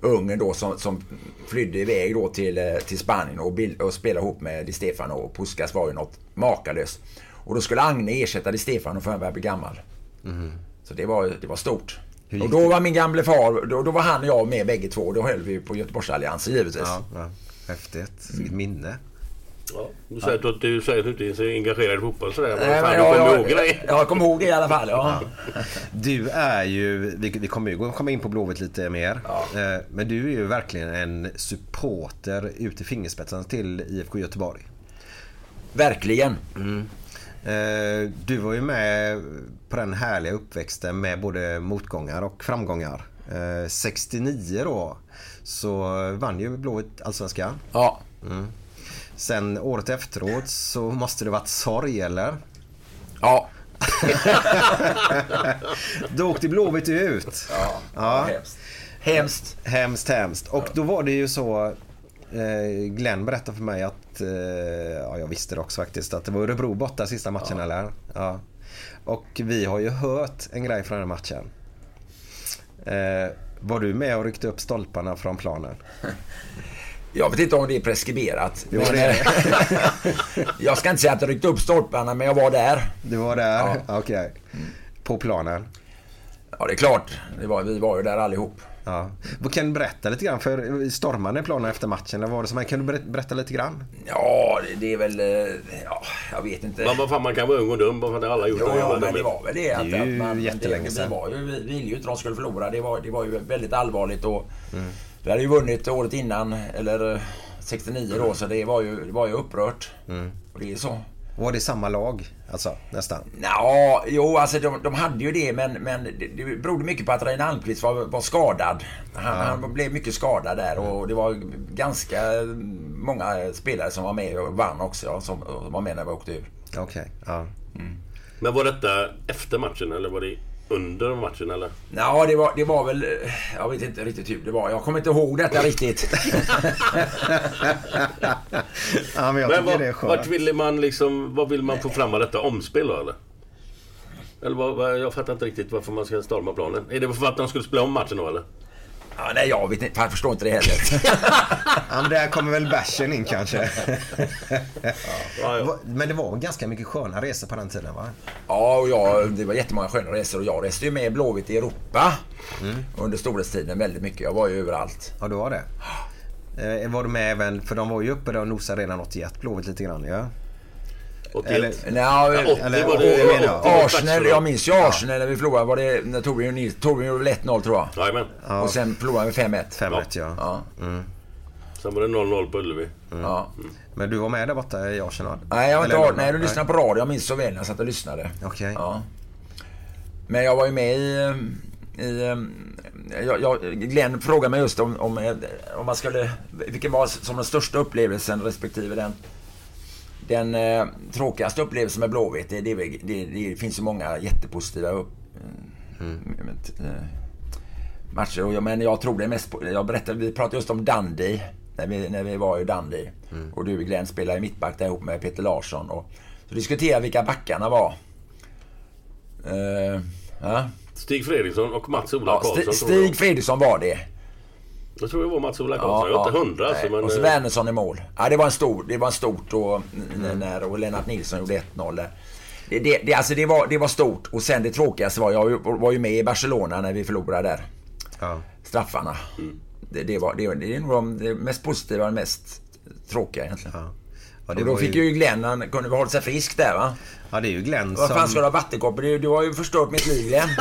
S3: Ungern då som, som flydde iväg då till, eh, till Spanien och, bild, och spelade ihop med Di Stefano och Puskas var ju något makalöst. Och då skulle Agne ersätta Di Stefano för han började bli gammal. Så det var, det var stort. Och då var min gamle far, då, då var han och jag med bägge två. Då höll vi på Göteborgsalliansen givetvis.
S4: Ja, ja. Häftigt. Vilket minne.
S2: Ja, du, säger att, du säger att du inte är så engagerad i fotboll sådär. Men
S3: Nej,
S2: fan,
S3: men
S2: du
S3: jag,
S2: kommer
S3: jag,
S2: ihåg grejer.
S3: jag, jag kommer ihåg det i alla fall. Ja.
S4: Du är ju, vi, vi kommer komma in på Blåvitt lite mer. Eh, Men du är ju verkligen en supporter ut i fingerspetsarna till IFK Göteborg.
S3: Verkligen.
S4: Eh, Du var ju med på den härliga uppväxten med både motgångar och framgångar. Eh, 69 då så vann ju Blåvitt Allsvenskan.
S3: Ja.
S4: Sen året efteråt så måste det varit sorg eller?
S3: Ja.
S4: Då åkte Blåvitt ut.
S3: ja. Hemskt. Hemskt.
S4: Hemskt, hemskt. Och då var det ju så. Eh, Glenn berättade för mig att, eh, ja jag visste det också faktiskt, att det var Örebro borta sista matchen eller? Ja. Och vi har ju hört en grej från den här matchen. Eh, var du med och ryckte upp stolparna från planen?
S3: Jag vet inte om det är preskriberat.
S4: Jo,
S3: men,
S4: det är
S3: jag ska inte säga att jag ryckte upp stolparna, men jag var där.
S4: Du var där?
S3: Ja.
S4: Okej. På planen?
S3: Ja, det är klart. Det var, vi var ju där allihop.
S4: Ja. Vad Kan du berätta lite grann? För stormade ni planen efter matchen? Eller var det som, kan du ber- berätta lite grann?
S3: Ja, det, det är väl... eh, Ja, jag vet inte.
S2: Man, vad fan, man kan vara ung och dum bara för att alla har gjort
S3: Jo,
S2: det.
S3: ja,
S2: Men
S3: men det
S2: de-
S3: var väl det. Att,
S4: Det är ju
S3: att man,
S4: jättelänge
S3: det,
S4: sedan.
S3: Det var ju, vi ville ju inte att de skulle förlora. Det var, det var ju väldigt allvarligt. Och
S4: Mm.
S3: Vi hade ju vunnit året innan, eller eh, 69 då, så det var ju, det var ju upprört.
S4: Mm.
S3: Och det är så.
S4: Var det samma lag? Alltså nästan?
S3: Ja, jo, alltså de, de hade ju det, men, men det, det berodde mycket på att Reine Almqvist var, var skadad. Han, han blev mycket skadad där och det var ganska många spelare som var med och vann också, ja, som, som var med när vi åkte ur.
S4: Okej. Ja.
S2: Men var detta efter matchen eller var det under matchen eller?
S3: Ja, det var, det var väl... eh, Jag vet inte riktigt hur det var. Jag kommer inte ihåg detta riktigt.
S4: ja, men jag
S2: Men vad,
S4: det är
S2: vart ville man liksom, vad vill man få fram av detta omspel då eller? Eller vad, vad, jag fattar inte riktigt varför man ska storma planen. Är det för att de skulle spela om matchen då eller?
S3: Ja, nej, jag vet inte. Jag förstår inte det heller.
S4: Ja, men där kommer väl bärsen in kanske.
S2: Ja,
S4: Men det var ganska mycket sköna resor på den tiden va?
S3: Ja, och jag, det var jättemånga sköna resor och jag reste ju med Blåvitt i Europa under storhetstiden väldigt mycket. Jag var ju överallt.
S4: Ja, du var det? Eh, var du med även, för de var ju uppe där och nosade redan 81, Blåvitt lite grann ja?
S2: 81.
S4: Eller-
S3: Nja,
S2: Ja, 80
S4: eller-
S2: var det.
S4: jag menar,
S2: och- och-
S3: Arsenal, jag minns ju Arsenal när vi förlorade. Var det, när Torbjörn Nils- Torbjörn gjorde väl 1-0 tror jag.
S2: Jajamän.
S3: Och sen förlorade vi 5-1.
S4: 5-1 ja.
S3: Ja.
S2: Sen var det 0-0 på Ullevi.
S3: ja.
S4: Men du var med där borta i Arsenal?
S3: Nej, jag var inte
S4: Eller-
S3: Nej, du lyssnade på radio. Jag minns så väl när jag satt och lyssnade.
S4: Okej.
S3: Ja. Men jag var ju med i... i jag, jag, Glenn frågade mig just om, om, eh, om man skulle... Vilken var som den största upplevelsen respektive den, den eh, tråkigaste upplevelsen med Blåvitt. Det, det, det, det finns ju många jättepositiva upp, eh, eh, matcher. Och jag, men jag tror det är mest... Jag berättade, vi pratade just om Dundee. När vi, när vi var i Dundee. Och du Glenn spelade i mittback där ihop med Peter Larsson. Och, så diskuterade vilka backarna var. Eh, ja.
S2: Stig Fredriksson och Mats-Ola
S3: Ja,
S2: Karlsson.
S3: Sti-
S2: tror jag.
S3: Stig Fredriksson var det.
S2: Jag tror det var Mats-Ola Karlsson. är inte hundra alltså. Men,
S3: och så
S2: eh,
S3: Wernersson i mål. Ja, det var en stor, det var en stort och, när, och Lennart Nilsson gjorde 1-0 där. Det, det, det, alltså det, var, det var stort. Och sen det tråkigaste var, jag var ju med i Barcelona när vi förlorade där.
S4: Ja.
S3: Straffarna. Det, det, var, det, det är nog de mest positiva och mest tråkiga egentligen.
S4: Ja. Ja,
S3: och då
S4: var
S3: fick ju Glenn, han kunde hålla sig frisk där va?
S4: Ja, det är ju Glenn
S3: Vad fan
S4: som...
S3: ska du ha vattenkoppor? Du, du har ju förstört mitt liv Glenn.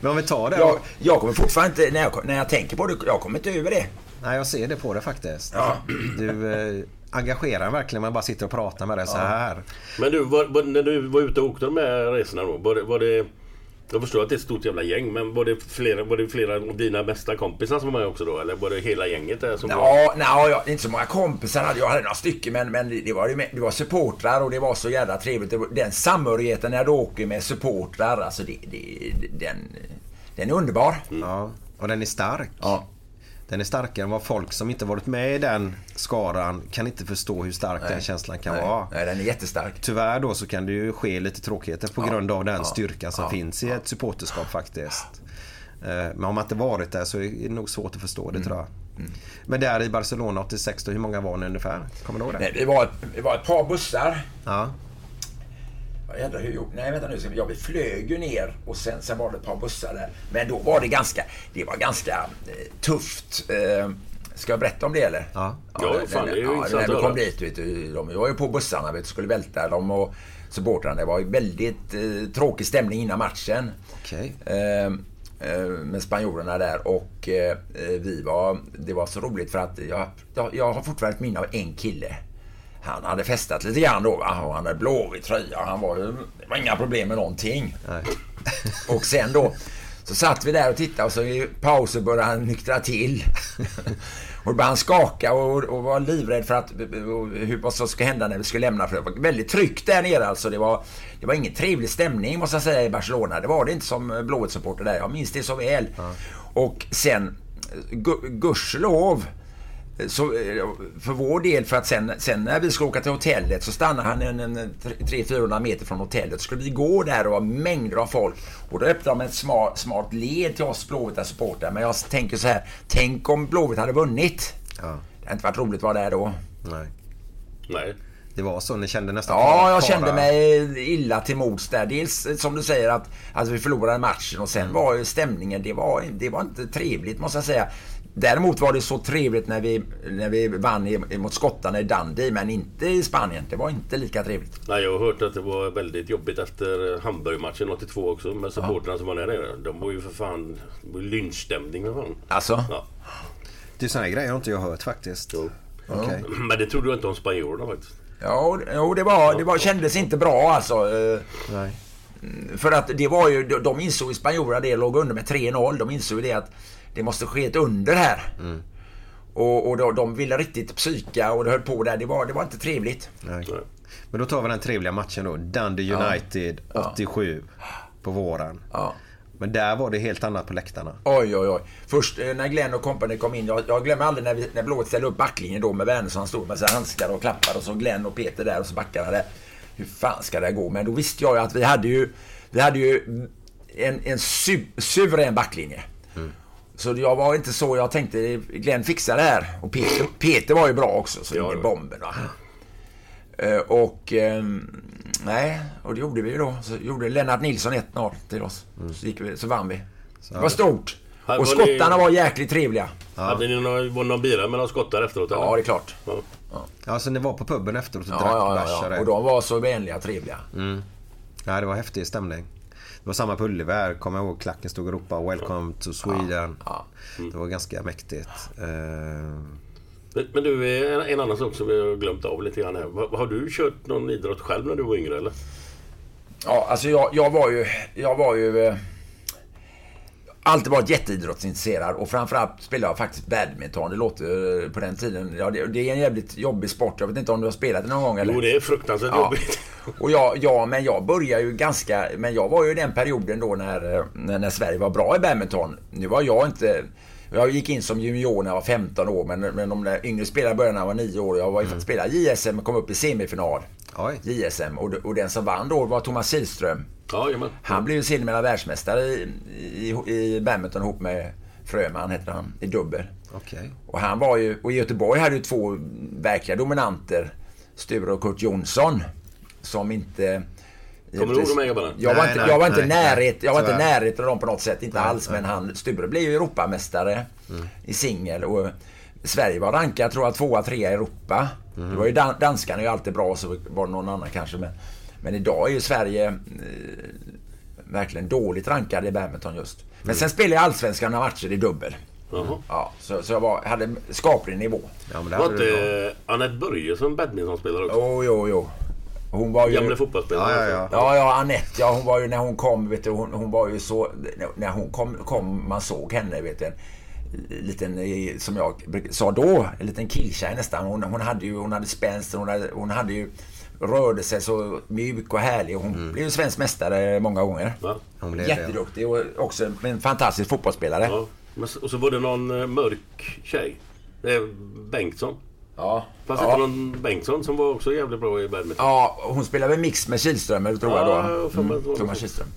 S4: Men om vi tar det.
S3: jag, jag kommer fortfarande inte, när jag, när jag tänker på det, jag kommer inte över det.
S4: Nej, jag ser det på det faktiskt.
S3: Ja.
S4: Du, eh, engagerar en verkligen. Man bara sitter och pratar med dig så här.
S2: Men du, var, var, när du var ute och åkte de här resorna då, var det, var det jag förstår att det är ett stort jävla gäng, men var det flera, var det flera av dina bästa kompisar som var med också då? Eller var det hela gänget där som var...
S3: Ja, nej, jag, inte så många kompisar hade jag. hade några stycken, men, men det, var, det var supportrar och det var så jävla trevligt. Var- Den samhörigheten när du åker med supportrar, alltså det, det, den, den är underbar.
S4: Ja, och den är stark.
S3: Ja.
S4: Den är starkare än vad folk som inte varit med i den skaran kan inte förstå hur stark den känslan kan
S3: nej,
S4: vara.
S3: nej, den är jättestark.
S4: Tyvärr då så kan det ju ske lite tråkigheter på grund av den
S3: ja,
S4: styrkan som
S3: ja,
S4: finns i ett supporterskap faktiskt. Eh, Men om man inte varit där så är det nog svårt att förstå
S3: Mm.
S4: det tror jag. Men där i Barcelona 86 då, hur många var ni ungefär? Kommer du ihåg det?
S3: Nej, det, var ett, det var ett par bussar.
S4: Ja.
S3: Jävlar, hur gjorde Nej, vänta nu. Ja, vi flög ju ner och sen, sen var det ett par bussar där. Men då var det ganska, det var ganska eh, tufft. Eh, ska jag berätta om det eller?
S4: Ja.
S2: Ja, fan, det är ju
S3: ja,
S2: intressant
S3: När vi kom dit, vet du, de var ju på bussarna, vet du, skulle välta dem och supportrarna. Det var ju väldigt eh, tråkig stämning innan matchen.
S4: Okej.
S3: Eh, eh, med spanjorerna där och vi var, det var så roligt för att jag, jag, jag har fortfarande ett minne av en kille. Han hade festat lite grann då va? och han hade blåvit tröja. Han var, det var inga problem med någonting.
S4: Nej.
S3: Och sen då så satt vi där och tittade och så i pausen började han nyktra till. och då började han skaka och, och var livrädd för att hur, vad som ska hända när vi skulle lämna. För det var väldigt tryck där nere alltså. Det var, det var ingen trevlig stämning måste jag säga i Barcelona. Det var det inte som Blåvitt-supporter där. Jag minns det så väl. Och sen, gu- gudskelov, så, eh, för vår del, för att sen, sen när vi skulle åka till hotellet så stannade han en, en 300-400 meter från hotellet. Så skulle vi gå där och var mängder av folk. Och då öppnade de ett smart, smart led till oss Blåvita supportrar. Men jag tänker så här, tänk om Blåvitt hade vunnit.
S4: Ja.
S3: Det hade inte varit roligt att vara där då.
S4: Nej.
S2: Nej.
S4: Det var så, ni kände nästan
S3: Ja,
S4: fara-
S3: jag kände mig illa till mods där. Dels eh, som du säger att, att vi förlorade matchen och sen var ju stämningen, det var, det var inte trevligt måste jag säga. Däremot var det så trevligt när vi, när vi vann i- mot skottarna i Dundee, men inte i Spanien. Det var inte lika trevligt.
S2: Nej, jag har hört att det var väldigt jobbigt efter Hamburg-matchen 82 också med supportrarna som var där nere. De var ju för fan... Lynchstämning.
S3: Alltså?
S2: Ja.
S4: Det är här grejer har inte jag hört faktiskt.
S2: Jo.
S4: Okej.
S2: Men det trodde jag inte om spanjorerna faktiskt.
S3: Ja, jo, det, var, det var, kändes inte bra alltså. eh,
S4: Nej.
S3: För att det var ju, de- de insåg ju spanjorerna det, låg under med 3-0. De insåg ju det att det måste ske ett under här. Och, och då, de ville riktigt psyka och det höll på där. Det var, det var inte trevligt.
S4: Nej. Men då tar vi den trevliga matchen då. Dundee United 87 på våren.
S3: Ja.
S4: Men där var det helt annat på läktarna.
S3: Oj, oj, oj. Först eh, när Glenn och company kom in. Jag, jag glömmer aldrig när, vi, när Blåvitt ställde upp backlinjen då med Wernersson. Han stod med sina handskar och klappade. Och så Glenn och Peter där och så backarna där. Hur fan ska det gå? Men då visste jag ju att vi hade ju, vi hade ju en, en su, suverän backlinje. Så jag var inte så, jag tänkte Glenn fixar det här. Och Peter, Peter var ju bra också, så
S2: Ja, ja.
S3: bomben. Va? Eh, Och ehm, nej, och det gjorde vi ju då. Så gjorde Lennart Nilsson 1-0 till oss. Så, gick vi, så vann vi. Det var stort.
S2: Här
S3: Och
S2: var ni-
S3: skottarna var jäkligt trevliga.
S2: Hade ni var det någon bira med några skottar efteråt? eller?
S3: Ja, det är klart.
S2: Ja.
S4: Ja, så ni var på puben efteråt och
S3: Ja,
S4: drack
S3: ja, ja,
S4: och
S3: ja.
S4: det.
S3: Och de var så vänliga och trevliga.
S4: Ja, det var häftig stämning. Det var samma på Ullevi kommer jag ihåg. Klacken stod och ropade “Welcome to Sweden”.
S3: Ja.
S4: Det var ganska mäktigt. Eh,
S2: Men, du, en, en annan sak som vi har glömt av lite grann här. Har, har du kört någon idrott själv när du var yngre eller?
S3: Ja, alltså jag, jag var ju... Jag var ju... Alltid varit jätteidrottsintresserad och framförallt spelade jag faktiskt badminton. Det låter eh, på den tiden... Ja, det, det är en jävligt jobbig sport. Jag vet inte om du har spelat det någon gång eller?
S2: Jo, det är fruktansvärt
S3: Ja.
S2: jobbigt.
S3: Och jag, ja, men jag började ju ganska... Men jag var ju i den perioden då när, eh, när, när Sverige var bra i badminton. Nu var jag inte... Jag gick in som junior när jag var 15 år, men, men de där yngre spelarna började när jag var 9 år. Jag var ju spelade JSM och kom upp i semifinal.
S4: Oj.
S3: JSM. Och, och den som vann då var Thomas Kihlström.
S2: Ja, jajamän.
S3: Han blev ju sedermera världsmästare i, i, i badminton ihop med Fröman, heter han, i dubbel.
S4: Okej.
S3: Och han var ju, och i Göteborg hade ju två verkliga dominanter, Sture och Kurt Jonsson, som inte...
S2: Kommer du ihåg de här grabbarna?
S3: Jag var
S4: Nej,
S3: inte,
S4: nej,
S3: jag var inte
S4: nej,
S3: närhet, jag var inte närhet av dem på något sätt, inte alls. Men han, Sture blev ju Europamästare i singel och Sverige var rankad, tror jag, tvåa, trea i Europa. Det var ju dan, danskarna är ju alltid bra, så var det någon annan kanske. Men, men idag är ju Sverige eh, verkligen dåligt rankade i badminton just. Men sen spelade jag allsvenskan några matcher i dubbel.
S2: Jaha.
S3: Ja, så, så jag var, hade skaplig nivå.
S4: Ja, men det
S2: Var inte Anette Börjesson badmintonspelare också?
S3: Jo, jo, jo. Hon var ju...
S2: Gamle fotbollsspelare.
S4: Ja, ja, ja.
S3: Ja, ja, Anette, ja, hon var ju när hon kom, vet du, hon, hon var ju så... När hon kom, kom man såg henne, vet du. En liten, eh, som jag sa då, en liten killtjej nästan. Hon, hon hade ju, hon hade spänst, hon hade, hon hade ju rörde sig så mjuk och härlig. Hon blev ju svensk mästare många gånger.
S2: Va?
S4: Hon blev det.
S3: Jätteduktig och också en fantastisk fotbollsspelare.
S2: Ja. Och så var det någon eh, mörk tjej. Bengtsson.
S3: Ja.
S2: Fanns det
S3: ja.
S2: inte någon Bengtsson som var också jävligt bra i badminton?
S3: Ja, hon spelade väl mix med Kihlström, tror jag
S2: Ja,
S3: då.
S2: jag det var
S3: Thomas. Kihlström.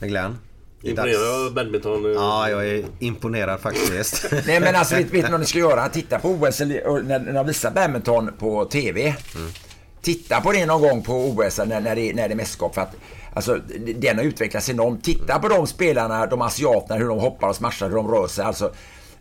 S4: Men Glenn.
S2: Imponerad av badminton. eh,
S4: Ja, jag är imponerad faktiskt.
S3: Nej men alltså vet, vet ni vad ni ska göra? Titta på OS när, när de visar badminton på TV. Titta på det någon gång på OS när, när, det, när det är mästerskap. För att, alltså, den har utvecklats enormt. Titta på de spelarna, de asiaterna, hur de hoppar och smashar, hur de rör sig. Alltså,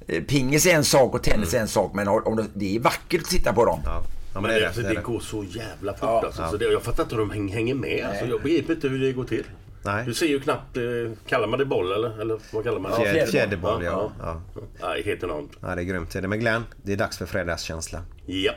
S3: eh, pingis är en sak och tennis är en sak. Men om det, det är vackert att titta på dem.
S4: Ja, ja men
S2: Men
S4: det är
S2: det,
S4: det.
S2: alltså,
S4: det,
S2: går så jävla fort alltså. Så det, jag fattar inte hur de häng, hänger med. Alltså, jag begriper inte hur det går till.
S4: Nej.
S2: Du ser ju knappt... Eh, kallar man det boll eller? Eller vad kallar man det?
S3: Ja, fjäderboll.
S4: fjäderboll, ja. ja.
S2: Nej, helt enormt.
S4: Ja, det är grymt. är det. Men Glenn, det är dags för fredagskänsla.
S2: Japp.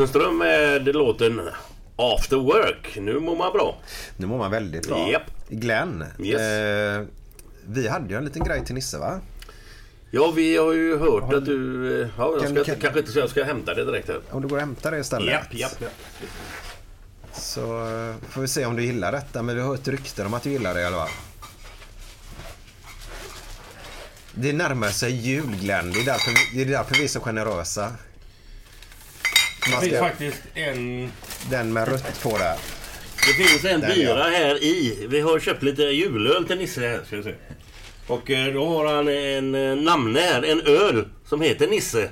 S2: Rosenström med låten After Work. Nu mår man bra.
S4: Nu mår man väldigt bra.
S2: Japp.
S4: Glenn,
S2: Yes.
S4: eh, vi hade ju en liten grej till Nisse va?
S2: Ja, vi har ju hört att du... eh, Ja, jag
S4: Kan-
S2: ska,
S4: kan-
S2: kanske inte säga jag ska hämta det direkt här.
S4: Om du går och hämtar det istället.
S2: Japp, japp, japp.
S4: Så eh, får vi se om du gillar detta. Men vi har hört rykten om att du gillar det i alla fall. Det närmar sig jul Glenn. Det är därför, det är därför vi är så generösa.
S2: Det finns faktiskt en...
S4: den med rött på där.
S2: Det finns en bira
S4: ja.
S2: här i. Vi har köpt lite julöl till Nisse här. Ska vi se. Och eh, då har han en eh, namne här. En öl som heter Nisse.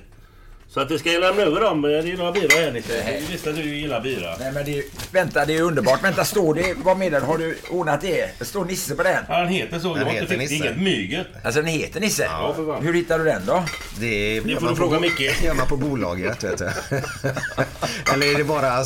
S2: Så att vi ska lämna över dem. Det är några bira här Nisse. Vi visste att du gillar bira.
S3: Nej, men det är, vänta, det är underbart. Vänta, står det... Vad menar du? Har du ordnat det? Det står Nisse på den.
S2: Ja, han heter så.
S4: Den
S2: Det var
S4: heter
S2: inte fick
S4: Nisse.
S2: inget mygel.
S3: Alltså den heter Nisse?
S2: Ja, för fan.
S3: Hur hittar du den då?
S4: Det,
S2: Det
S4: gör
S2: får
S4: man
S2: du
S4: på-
S2: fråga Micke.
S4: gör man på bolaget vet du. Eller är det bara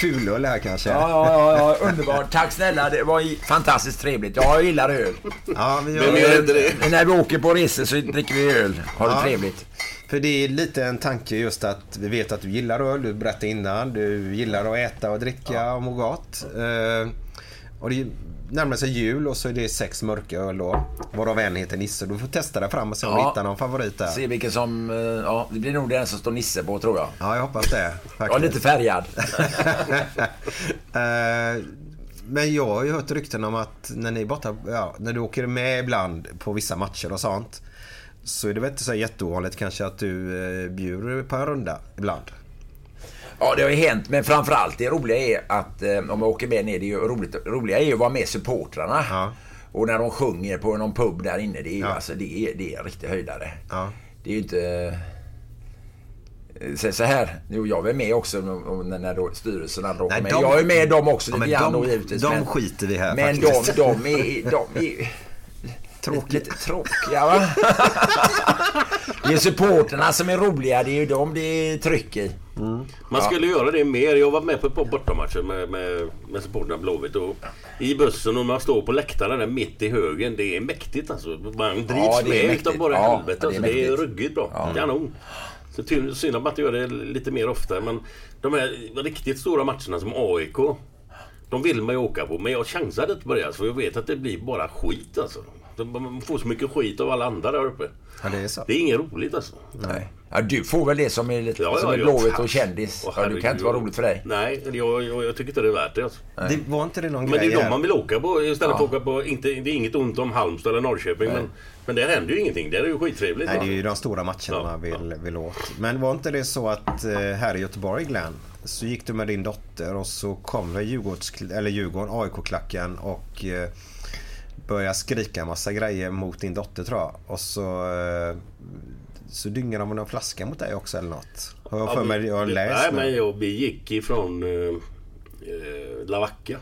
S4: fulöl här kanske?
S3: Ja, ja, ja, ja underbart. Tack snälla. Det var fantastiskt trevligt. Ja, jag gillar öl.
S4: Ja, vi
S2: Vem
S4: gör
S2: gör inte det?
S3: När vi åker på resor så dricker vi öl. Har det
S4: Ja.
S3: trevligt.
S4: För det är lite en tanke just att vi vet att du gillar öl, du berättade innan. Du gillar att äta och dricka och må gott. Eh, och det närmar sig jul och så är det sex mörka öl då. Varav en heter Nisse. Du får testa dig fram och se om
S3: Ja.
S4: du hittar någon favorit där.
S3: Se vilken som... eh, Ja, det blir nog den som står Nisse på tror jag.
S4: Ja, jag hoppas det.
S3: Jag är
S4: Faktiskt.
S3: lite färgad.
S4: Eh, Men jag har ju hört rykten om att när ni borta, ja, när du åker med ibland på vissa matcher och sånt. Så är det väl inte så jätteovanligt kanske att du eh, bjuder på en runda ibland.
S3: Ja, det har ju hänt. Men framförallt det roliga är att eh, om jag åker med ner, det är ju roligt. roliga är ju att vara med supportrarna.
S4: Ja.
S3: Och när de sjunger på någon pub där inne, det är ju
S4: Ja.
S3: alltså, det är, det är en riktig höjdare.
S4: Ja.
S3: Det är ju inte... eh, Så, så här, jo, jag är med också när, när då styrelsen andra åker med. Jag är med dem också lite
S4: men
S3: grann
S4: de-
S3: givetvis.
S4: de skiter vi här
S3: Men
S4: faktiskt.
S3: de, de är... De är
S4: Tråkigt.
S3: Tråkiga va? det är supporterna som är roliga. Det är ju dem det trycker i.
S2: Man skulle göra det mer. Jag var med på ett par bortamatcher med, med, med supportrarna Blåvitt. Och I bussen och man står på läktaren där mitt i högen. Det är mäktigt alltså. Man drivs
S3: Ja, är
S2: med utav bara
S3: Ja,
S2: helvete.
S3: ja, det är
S2: alltså. Det är ruggigt bra. Kanon. Så synd att man inte gör det lite mer ofta. Men de här riktigt stora matcherna som AIK. De vill man ju åka på. Men jag chansade inte på det. Alltså, för jag vet att det blir bara skit alltså. Man får så mycket skit av alla andra där uppe.
S4: Ja, det är så.
S2: Det är inget roligt alltså.
S3: Nej. Ja, du får väl det som är, lite,
S2: Ja,
S3: som är Blåvitt och kändis.
S2: Åh,
S3: ja, det kan inte vara roligt för dig.
S2: Nej, jag, jag, jag tycker inte det är värt det alltså.
S4: Det var inte det någon
S2: Men det är de man vill åka på istället för att åka på... Inte, det är inget ont om Halmstad eller Norrköping men, men där händer ju ingenting. Där är det ju skittrevligt.
S4: Nej,
S2: va?
S4: det är ju de stora matcherna
S2: Ja,
S4: man vill, vill åt. Men var inte det så att eh, här i Göteborg, Glenn, så gick du med din dotter och så kommer Djurgårds, eller Djurgården, AIK-klacken och eh, börjar skrika massa grejer mot din dotter tror jag. Och så, eh, så dyngar de någon flaska mot dig också eller något. Har jag för mig, jag har läst
S2: Nej,
S4: nu.
S2: men jag, gick ifrån eh, eh, Lavacka.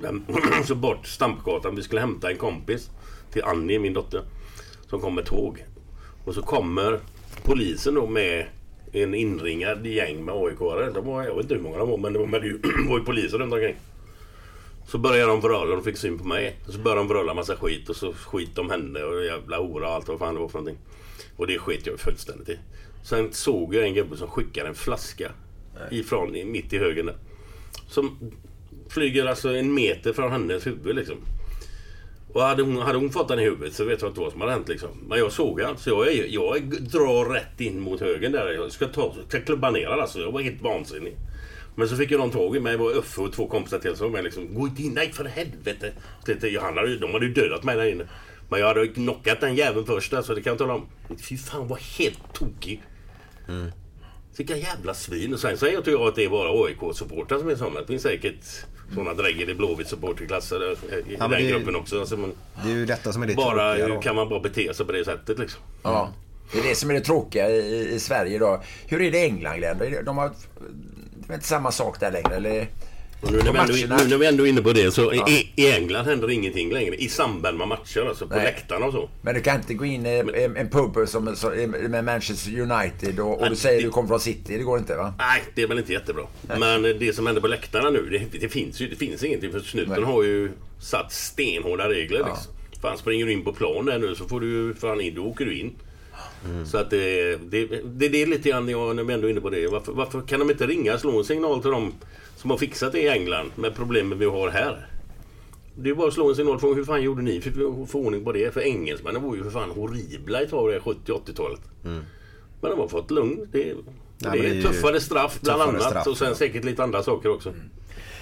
S2: Så bort Stampgatan. Vi skulle hämta en kompis till Annie, min dotter. Som kom med tåg. Och så kommer polisen då med en inringad gäng med AIK-are. De var, jag vet inte hur många de var men det var, men det var ju poliser runt omkring. Så började de vröla, de fick syn på mig. Så började de vröla massa skit och så skit om henne och jävla hora och allt vad fan det var för någonting. Och det skit jag fullständigt i. Sen såg jag en gubbe som skickade en flaska ifrån i- mitt i högen där. Som flyger alltså en meter från hennes huvud liksom. Och hade hon, hade hon fått den i huvudet så vet jag inte vad som hade hänt liksom. Men jag såg han så jag, är, jag drar rätt in mot högen där. Jag ska, ta, ska klubba ner den alltså. Jag var helt vansinnig. Men så fick jag någon tag i mig. Var Uffe och två kompisar till som var liksom. Gå inte in, nej för helvete. Jag, hade, ju- de hade ju dödat mig där inne. Men jag hade knockat den jäveln först där, så det kan jag tala om. Fy fan vad helt tokig. Vilka jävla svin. Och sen säger inte jag att det är bara AIK-supportrar som är sådana. Det finns säkert sådana dränger i Blåvitt supporterklasser i
S4: Ja,
S2: den
S4: det-
S2: gruppen också. Alltså, men
S4: Det är ju detta som är det
S2: bara
S4: tråkiga
S2: hur kan man bara bete sig på det sättet liksom?
S3: Ja. Det är det som är det tråkiga i, i Sverige idag. Hur är det i England, Glenn? De har, det är inte samma sak där längre, eller?
S2: Nu, när ändå, nu när vi ändå är inne på det så i, i England händer ingenting längre i samband med matcher. Alltså på
S3: Nej.
S2: läktarna och så.
S3: Men du kan inte gå in i en, en pub som, som, med Manchester United och, och du
S2: Nej,
S3: säger
S2: det-
S3: du kommer från City. Det går inte va?
S2: Nej, det är väl inte jättebra. Men det som händer på läktarna nu, det, det finns ju det finns ingenting. För snuten
S3: Nej.
S2: har ju satt stenhårda regler. Liksom. Fan, springer du in på plan där nu så får du fan in, då åker du in. Så att det, det, det, det är lite grann jag, vi ändå är inne på det. Varför, varför kan de inte ringa och slå en signal till dem som har fixat det i England med problemen vi har här? Det är bara att slå en signal från hur fan gjorde ni för att få ordning på det? För engelsmännen var ju för fan horribla tag det här 70-80-talet. Men de har fått lugn. Det, det är
S4: det är ju
S2: tuffare straff bland
S4: tuffare
S2: annat
S4: straff,
S2: och sen
S4: ja.
S2: säkert lite andra saker också.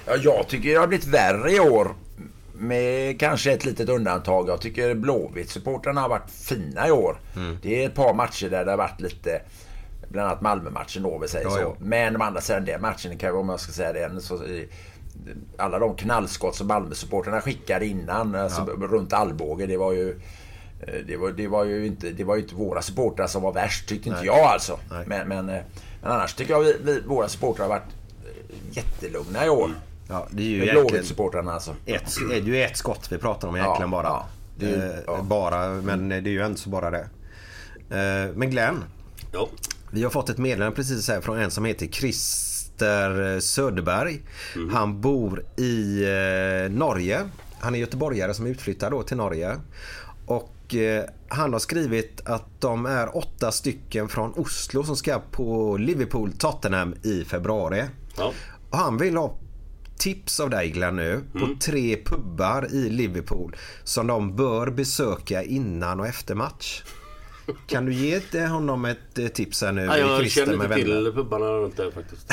S3: Ja, jag tycker det har blivit värre i år. Med kanske ett litet undantag. Jag tycker Blåvitt-supportrarna har varit fina i år. Det är ett par matcher där det har varit lite... Bland annat Malmö-matchen då, vi säger
S4: Ja,
S3: så.
S4: ja.
S3: Men de andra sidan den matchen, kan, om jag ska säga det, så, alla de knallskott som Malmö-supportrarna skickade innan, alltså, runt Alvbåge, det var ju... eh, Det var, det, var ju inte, det var inte våra supportrar som var värst, tyckte inte jag alltså.
S4: Nej.
S3: Men, men, eh, men annars tycker jag vi, vi, våra supportrar har varit eh, jättelugna i år.
S4: Ja, det är ju
S3: Blåvitt-supportrarna alltså.
S4: ett, det är ju ett skott vi pratar om egentligen
S3: Ja,
S4: bara.
S3: ja. Det är ju-
S4: Eh,
S3: ja.
S4: Bara, men det är ju ändå så bara det. Eh, Men Glenn,
S2: Ja.
S4: vi har fått ett meddelande precis här från en som heter Christer Söderberg. Han bor i eh, Norge. Han är göteborgare som är utflyttad då till Norge. Och han har skrivit att de är åtta stycken från Oslo som ska på Liverpool Tottenham i februari.
S2: Ja.
S4: Och han vill ha tips av dig Glenn nu på tre pubbar i Liverpool som de bör besöka innan och efter match. Kan du ge honom ett eh, tips här nu?
S2: Ja, jag
S4: Christer
S2: känner inte till pubbarna runt där faktiskt.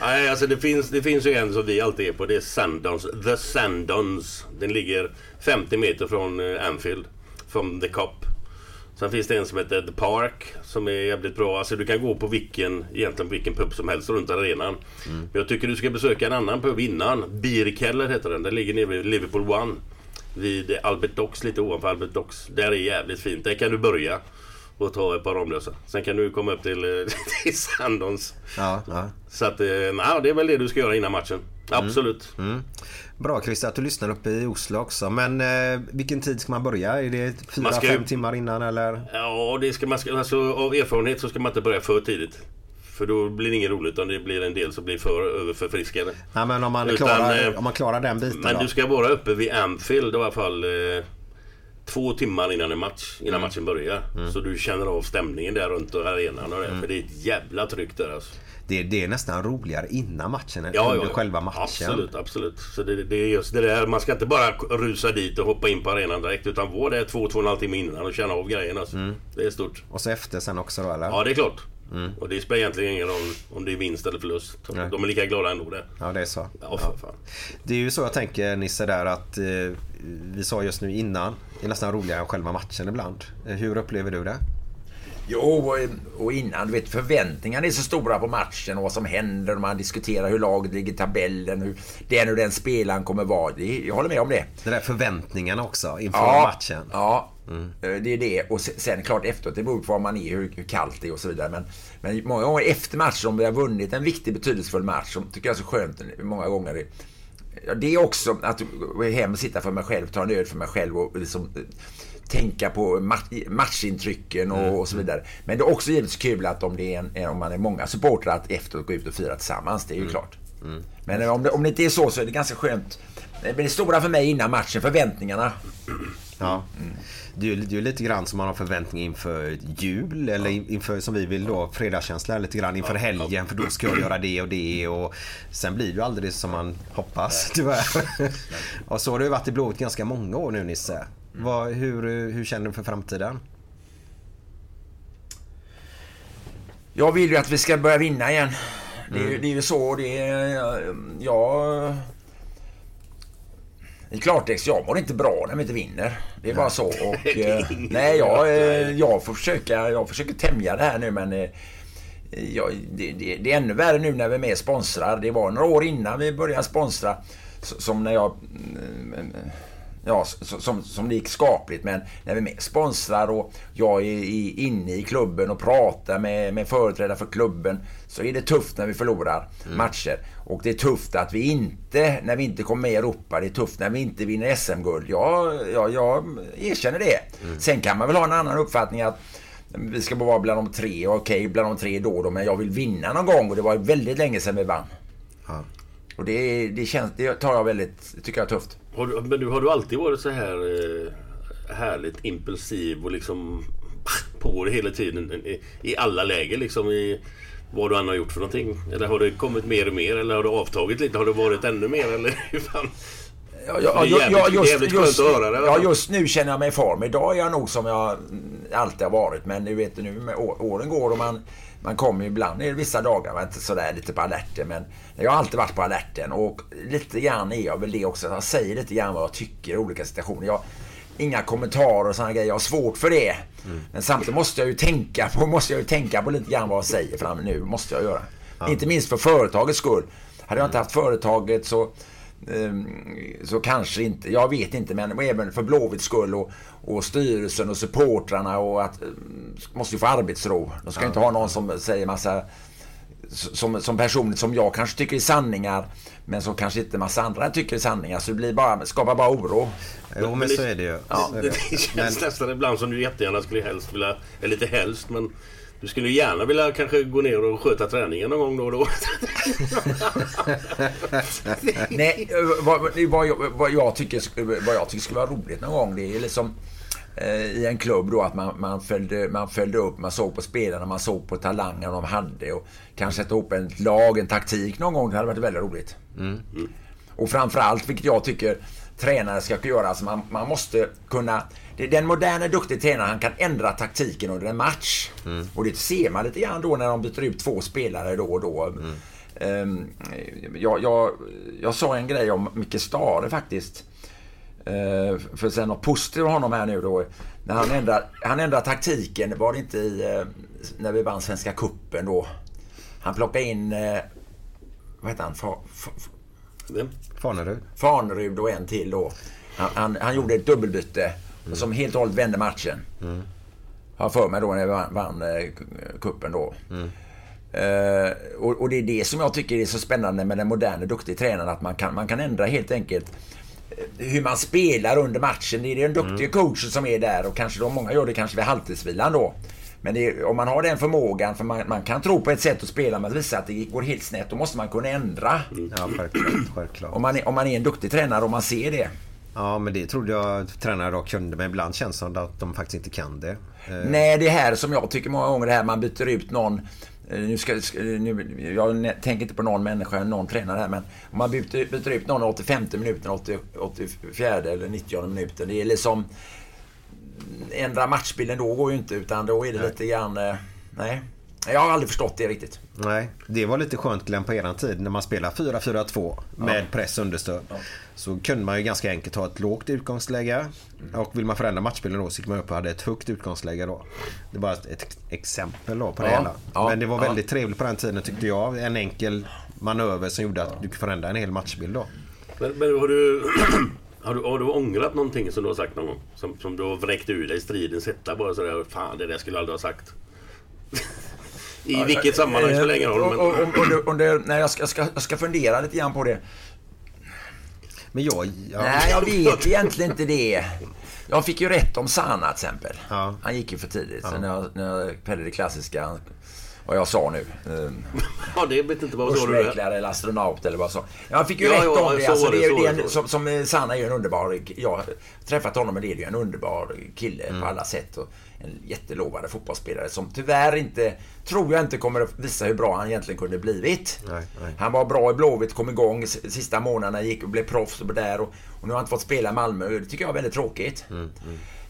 S2: Nej, alltså det finns, det finns ju en som vi alltid är på. Det är Sandons. The Sandons. Den ligger 50 meter från eh, Anfield. Från The Cop. Sen finns det en som heter The Park. Som är jävligt bra. Alltså du kan gå på vilken, egentligen vilken pub som helst runt arenan. Men jag tycker du ska besöka en annan pub innan. Bierkeller heter den. Den ligger nere vid Liverpool One. Vid Albert Docks, lite ovanför Albert Docks. Där är jävligt fint. Där kan du börja. och ta ett par Ramlösa. Sen kan du komma upp till, eh, till Sandons.
S4: Ja, ja.
S2: Så att, eh, nej, det är väl det du ska göra innan matchen. Absolut.
S4: Mm. Bra Christer att du lyssnar uppe i Oslo också. Men eh, vilken tid ska man börja? Är det
S2: Man ska
S4: 4-5
S2: ju-
S4: timmar innan eller?
S2: Ja, det ska man, ska- alltså, av erfarenhet så ska man inte börja för tidigt. För då blir det inget roligt utan det blir en del som blir för överförfriskade.
S4: Nej men om man,
S2: Utan,
S4: klarar,
S2: eh,
S4: om man klarar den biten
S2: Men
S4: då?
S2: du ska vara uppe vid Anfield i alla fall eh, två timmar innan en match.
S4: Mm.
S2: Innan matchen börjar. Så du känner av stämningen där runt arenan och det.
S4: Mm.
S2: För det är ett jävla tryck där alltså.
S4: Det, det är nästan roligare innan matchen än
S2: Ja,
S4: under
S2: ja,
S4: själva matchen.
S2: Absolut, absolut. Så det, det är just det där. Man ska inte bara rusa dit och hoppa in på arenan direkt. Utan vara där två, två och en halv timme innan och känna av grejen alltså.
S4: Mm.
S2: Det är stort.
S4: Och så efter sen också då eller?
S2: Ja, det är klart. Och det spelar egentligen ingen roll om det är vinst eller förlust.
S4: Nej.
S2: De är lika glada ändå där.
S4: Ja, det är så.
S2: Ja, för fan.
S4: Det är ju så jag tänker Nisse där att eh, vi sa just nu innan, det är nästan roligare än själva matchen ibland. Eh, hur upplever du det?
S3: Jo, och- innan, du vet förväntningarna är så stora på matchen och vad som händer och man diskuterar hur laget ligger i tabellen, hur den och den spelaren kommer vara. Jag håller med om det.
S4: Det där förväntningarna också inför matchen.
S3: Ja, eh, det är det. Och se- sen klart efteråt, det beror på var man är, hur, hur kallt det är och så vidare. Men, men många gånger efter matchen, om vi har vunnit en viktig betydelsefull match, som tycker jag är så skönt många gånger. Det, ja, det är också att gå hem och sitta för mig själv, ta en öl för mig själv och liksom tänka på mat- matchintrycken och, och så vidare. Men det är också givetvis kul att om, det är en, om man är många supportrar att efteråt gå ut och fira tillsammans. Det är ju klart. Men eh, om det, om det inte är så så är det ganska skönt. Men det stora för mig innan matchen, förväntningarna.
S4: Ja. Det är ju det är lite grann som man har förväntningar inför jul eller in- inför som vi vill då fredagskänsla lite grann inför helgen för då ska jag göra det och det och sen blir det ju aldrig som man hoppas tyvärr. och så har det ju varit i Blåvitt ganska många år nu Nisse. Vad, hur, hur känner du för framtiden?
S3: Jag vill ju att vi ska börja vinna igen. Det är, ju- det är ju så. Det är, jag... I klartext, jag mår inte bra när vi inte vinner. Det är bara så. Och, eh, nej, jag, eh, jag, får försöka, jag försöker tämja det här nu men eh, jag, det, det, det är ännu värre nu när vi är med sponsrar. Det var några år innan vi började sponsra som när jag mm, ja, som, som det gick skapligt. Men när vi sponsrar och jag är inne i klubben och pratar med, med företrädare för klubben så är det tufft när vi förlorar matcher. Och det är tufft att vi inte, när vi inte kommer med i Europa, det är tufft när vi inte vinner SM-guld. Jag, jag, jag erkänner det. Sen kan man väl ha en annan uppfattning att vi ska bara vara bland de tre, och okej bland de tre då, då men jag vill vinna någon gång och det var väldigt länge sedan vi vann.
S4: Ja.
S3: Och det, det känns, det tar jag väldigt, tycker jag är tufft.
S2: Har du, men du, har du alltid varit så här eh, härligt impulsiv och liksom på det hela tiden i, i alla läger liksom i vad du än har gjort för någonting? Eller har det kommit mer och mer eller har det avtagit lite? Har det varit ännu mer eller hur fan?
S3: Ja, ja,
S2: jävligt-
S3: ja, just, just,
S2: det,
S3: ja, just nu känner jag mig i form. Idag är jag nog som jag alltid har varit. Men du vet, nu med åren går och man, man kommer ibland, är det vissa dagar man är inte sådär lite på alerten. Men jag har alltid varit på alerten och lite grann är jag väl det också. Jag säger lite grann vad jag tycker i olika situationer. Jag, inga kommentarer och sådana grejer. Jag har svårt för det. Men samtidigt måste jag ju tänka på, måste jag ju tänka på lite grann vad jag säger fram nu. måste jag göra. Inte minst för företagets skull. Hade jag inte haft företaget så så kanske inte, jag vet inte, men även för Blåvitts skull och, och styrelsen och supportrarna och att ehm, måste ju få arbetsro. De ska inte ha någon som säger massa som, som personligt som jag kanske tycker är sanningar men som kanske inte massa andra tycker är sanningar. Så det blir bara, skapar bara oro.
S4: Jo men så är det ju.
S2: Ja, det,
S4: det.
S2: det känns nästan ibland som du jättegärna skulle helst vilja, eller inte helst men du skulle ju gärna vilja kanske gå ner och sköta träningen någon gång då och då.
S3: Nej, vad, vad, jag, vad, jag tycker, vad jag tycker skulle vara roligt någon gång det är liksom eh, i en klubb då att man, man, följde, man följde upp, man såg på spelarna, man såg på talangerna de hade och kanske sätta ihop ett lag, en taktik någon gång. Det hade varit väldigt roligt. Och framförallt, vilket jag tycker tränare ska göra, alltså man, man måste kunna... Det den moderna duktiga tränaren, han kan ändra taktiken under en match. Och det ser man lite grann då när de byter ut två spelare då och då. Ehm, jag, jag, jag sa en grej om Micke Stare faktiskt. Eh, för sen något positivt av honom här nu då. När han ändrar, han ändrar taktiken, var det inte i, eh, när vi vann Svenska Kuppen då. Han plockade in, eh, vad heter han, Fa, Fa,
S2: Vem?
S4: Fanerud.
S3: Farnerud och en till då. Han, han, han gjorde ett dubbelbyte som helt och hållet vände matchen. Har jag för mig då när vi vann, vann eh, kuppen då. Eh, och, och det är det som jag tycker är så spännande med den moderna duktiga tränaren. Att man kan, man kan ändra helt enkelt eh, hur man spelar under matchen. Det är den duktiga coachen som är där och kanske då många gör det kanske vid halvtidsvilan då. Men är, om man har den förmågan, för man, man kan tro på ett sätt att spela men visa att det går helt snett, då måste man kunna ändra.
S4: Ja, självklart. självklart.
S3: Om man, är, om man är en duktig tränare och man ser det.
S4: Ja, men det trodde jag tränare då kunde. Men ibland känns det som att de faktiskt inte kan det. Eh,
S3: Nej, det här som jag tycker många gånger det här man byter ut någon eh, nu ska, nu, jag tänker inte på någon människa, någon tränare här, men om man byter, byter ut någon i 85 minuten, 80, 84 eller 90 minuten. Det är liksom... Ändra matchbilden då går ju inte, utan då är det lite grann... eh, Nej. Jag har aldrig förstått det riktigt.
S4: Nej, det var lite skönt Glenn på eran tid när man spelar 4-4-2 med press understöd. Så kunde man ju ganska enkelt ha ett lågt utgångsläge. Och vill man förändra matchbilden då så gick man upp och hade ett högt utgångsläge då. Det var ett ex- exempel då på det
S3: Ja,
S4: hela.
S3: ja,
S4: Men det var
S3: ja.
S4: väldigt trevligt på den tiden tyckte jag. En enkel manöver som gjorde att du kunde förändra en hel matchbild då.
S2: Men, men har, du, har, du, har du ångrat någonting som du har sagt någon gång? Som, som du har vräkt ur dig i stridens hetta bara sådär. Fan, det där skulle jag aldrig ha sagt. I vilket sammanhang spelar ingen roll.
S3: Och,
S2: Men,
S3: och, och, under, under, nej, jag, ska, jag, ska, jag ska fundera lite grann på det.
S4: Men jag... Ja,
S3: Nej, jag vet egentligen inte det. Jag fick ju rätt om Sana till exempel.
S4: Ja.
S3: Han gick ju för tidigt. Så när jag, när jag fällde det klassiska, vad jag sa nu. Eh,
S2: ja, det vet inte vad sa du
S3: eller astronaut eller vad så. Jag fick ju
S2: Ja,
S3: rätt
S2: ja,
S3: om det.
S2: så
S3: Alltså,
S2: det,
S3: det, det en, som, som eh, Sanna är ju en underbar... Jag har träffat honom och det är ju en underbar kille
S2: Mm.
S3: på alla sätt. Och en jättelovande fotbollsspelare som tyvärr inte, tror jag inte kommer att visa hur bra han egentligen kunde blivit.
S4: Nej, nej.
S3: Han var bra i Blåvitt, kom igång sista månaderna, gick och blev proffs och där. Och, och nu har han inte fått spela i Malmö. Det tycker jag är väldigt tråkigt.
S2: Mm,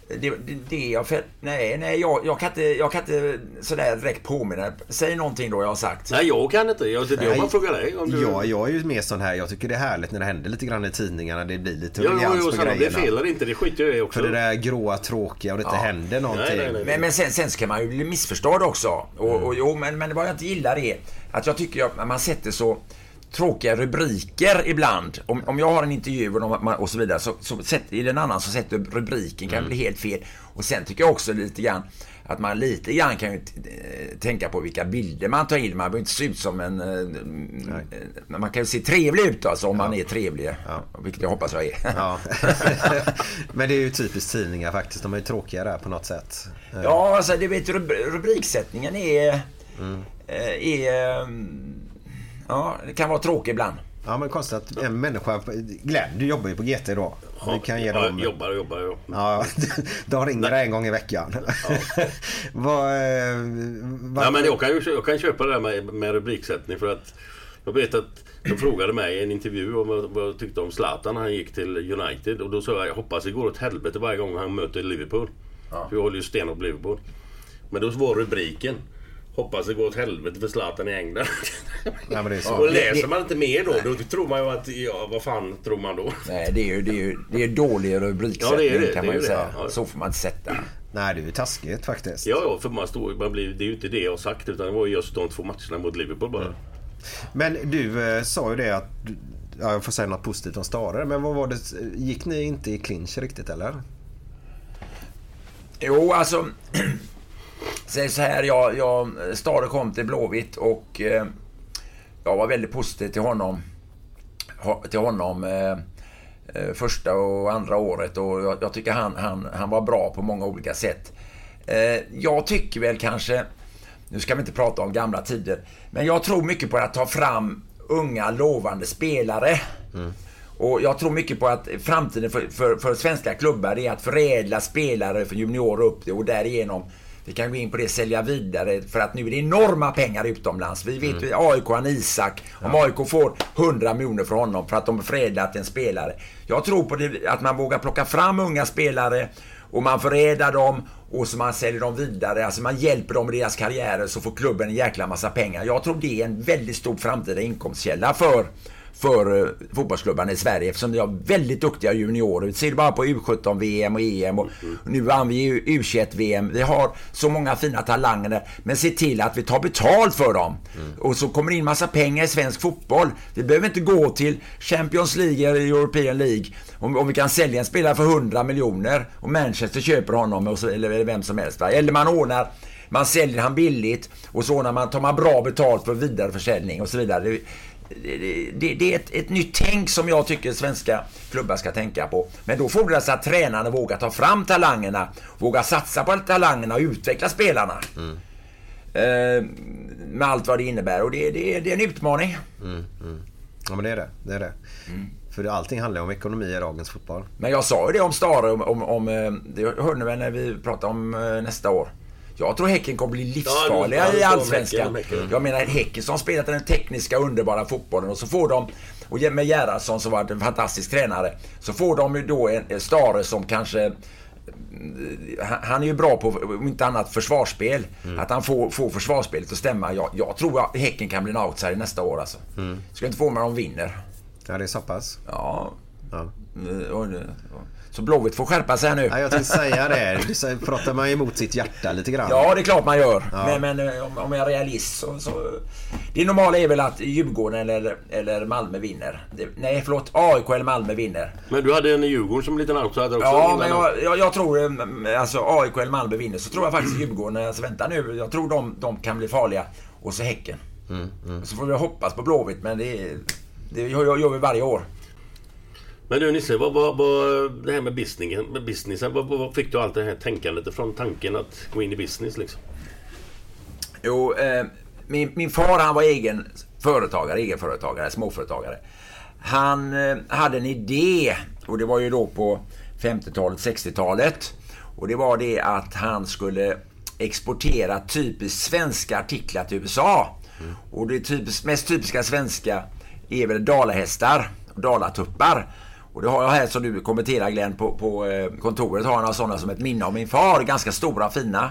S3: Det, det, det jag fäll- Nej, nej jag, jag, kan inte, jag kan inte sådär direkt påminna. Säg någonting då jag har sagt.
S2: Nej, jag kan inte. Jag, jag
S4: Nej.
S2: bara frågar dig. Om du...
S4: Ja, jag är ju mer sån här. Jag tycker det är härligt när det händer lite grann i tidningarna. Det blir lite
S2: Ja, jo,
S4: på
S2: det
S4: grejerna.
S2: fel eller inte. Det skiter jag i också.
S4: För det där gråa, tråkiga och det inte
S3: Ja.
S4: händer någonting.
S2: Nej, nej, nej.
S3: Men, men sen, sen ska man ju bli missförstådd också. Och,
S2: Mm.
S3: och, jo, men, men vad jag inte gillar är att jag tycker att man sätter så tråkiga rubriker ibland. Om, om jag har en intervju och, de, och så vidare så, så sätter, är det en annan som sätter rubriken kan
S2: Mm.
S3: bli helt fel. Och sen tycker jag också lite grann att man lite grann kan ju eh, tänka på vilka bilder man tar in. Man behöver inte se ut som en... eh, eh, Man kan ju se trevlig ut alltså om man är trevlig. Vilket jag hoppas jag är.
S4: Ja. Men det är ju typiskt tidningar faktiskt. De är ju tråkiga där på något sätt.
S3: Ja, alltså du vet rub- rubriksättningen är...
S2: Mm.
S3: är mm, ja, det kan vara tråkig ibland.
S4: Ja men konstigt att en människa... Glenn, du jobbar ju på GT då. Du kan ge
S2: ja,
S4: dem...
S2: jobbar och jobbar. Ja.
S4: Ja, de ringer dig en gång i veckan. vad, eh, vad,
S2: Ja, men jag, kan ju, jag kan köpa det där med, med rubriksättning för att jag vet att de frågade mig i en intervju om vad, vad jag tyckte om Zlatan när han gick till United och då sa jag jag hoppas det går åt helvete varje gång han möter Liverpool. För jag håller ju stenhårt på Liverpool. Men då var rubriken Hoppas det går åt helvete för Zlatan i England.
S4: Ja, men det är så.
S2: och läser man inte mer då, då tror man ju att, ja vad fan tror man då?
S3: Nej, det är ju, det är ju det är dålig rubriksättning
S2: Ja, det är det,
S3: kan
S2: det
S3: man ju
S2: det.
S3: säga.
S2: Ja.
S3: Så får man inte sätta.
S4: Nej, det är ju taskigt faktiskt.
S2: Ja, ja, för man står, man blir, det är ju inte det jag har sagt utan det var ju just de två matcherna mot Liverpool bara.
S4: Men du eh, sa ju det att... Ja, jag får säga något positivt om Stare. Men vad var det? Gick ni inte i clinch riktigt eller?
S3: Jo, alltså... Säg så här, jag, jag, Stare kom till Blåvitt och eh, jag var väldigt positiv till honom. Till honom eh, eh, första och andra året och jag, jag tycker han, han, han var bra på många olika sätt. Eh, jag tycker väl kanske, nu ska vi inte prata om gamla tider, men jag tror mycket på att ta fram unga lovande spelare. Och jag tror mycket på att framtiden för, för, för svenska klubbar är att förädla spelare för juniorer upp det och därigenom vi kan gå in på det, sälja vidare för att nu är det enorma pengar utomlands. Vi vet mm. AIK har en Isak. Om AIK får 100 miljoner för honom för att de förädlat en spelare. Jag tror på det, att man vågar plocka fram unga spelare och man förädlar dem och så man säljer dem vidare. Alltså man hjälper dem i deras karriärer så får klubben en jäkla massa pengar. Jag tror det är en väldigt stor framtida inkomstkälla för för eh, fotbollsklubbarna i Sverige eftersom vi har väldigt duktiga juniorer. Vi ser bara på U17-VM och EM och nu vann vi ju U21-VM. Vi har så många fina talanger. Men se till att vi tar betalt för dem. Och så kommer det in massa pengar i svensk fotboll. Vi behöver inte gå till Champions League eller European League om, om vi kan sälja en spelare för 100 miljoner och Manchester köper honom så, eller, eller vem som helst. Va? Eller man ordnar man säljer han billigt och så när man tar man bra betalt för vidareförsäljning och så vidare. Det, det, det, är ett, ett nytt tänk som jag tycker svenska klubbar ska tänka på. Men då fordras att tränarna vågar ta fram talangerna, vågar satsa på talangerna och utveckla spelarna. Eh, med allt vad det innebär och det, det, det är en utmaning.
S4: Ja, men det är det. det, är det. För allting handlar om ekonomi i dagens fotboll.
S3: Men jag sa ju det om Stare, om, om, om eh, det hörde ni väl när vi pratade om eh, nästa år. Jag tror Häcken kommer bli livsfarliga
S2: Ja,
S3: i Allsvenskan. Jag menar Häcken som spelat den tekniska underbara fotbollen och så får de, och med Gerhardsson som varit en fantastisk tränare, så får de ju då en, Stare som kanske han- är ju bra på, om inte annat, försvarsspel. Att han får, får försvarsspelet att stämma. Jag, jag tror att Häcken kan bli en outsider nästa år alltså. Ska inte få mig om de vinner.
S4: Ja, det är så pass.
S3: Ja.
S4: Ja.
S3: och Så Blåvitt får skärpa sig här nu.
S4: Ja, jag tänkte säga det. Så pratar man emot sitt hjärta lite grann.
S3: Ja, det är klart man gör. Men, men eh, om, om jag är realist så, så... Det normala är väl att Djurgården eller, eller Malmö vinner. Det, nej, förlåt. AIK eller Malmö vinner.
S2: Men du hade en i Djurgården som liten outsider också.
S3: Ja,
S2: innan.
S3: men jag, jag, jag tror eh, alltså AIK eller Malmö vinner. Så tror jag faktiskt Djurgården, alltså vänta nu, jag tror de, de kan bli farliga. Och så Häcken. Så får vi hoppas på Blåvitt, men det, det gör vi varje år.
S2: Men du Nisse, vad, vad, vad, det här med businessen, med businessen vad, vad, fick du allt det här tänkandet ifrån? Tanken att gå in i business liksom?
S3: Jo, eh, min, min far han var egen företagare, egenföretagare, småföretagare. Han eh, hade en idé och det var ju då på 50-talet, 60-talet. Och det var det att han skulle exportera typiskt svenska artiklar till USA. Och det typiskt, mest typiska svenska är väl dalahästar och dalatuppar. Och det har jag här som du kommenterar Glenn på, på eh, kontoret har han några sådana som ett minne av min far. Ganska stora fina.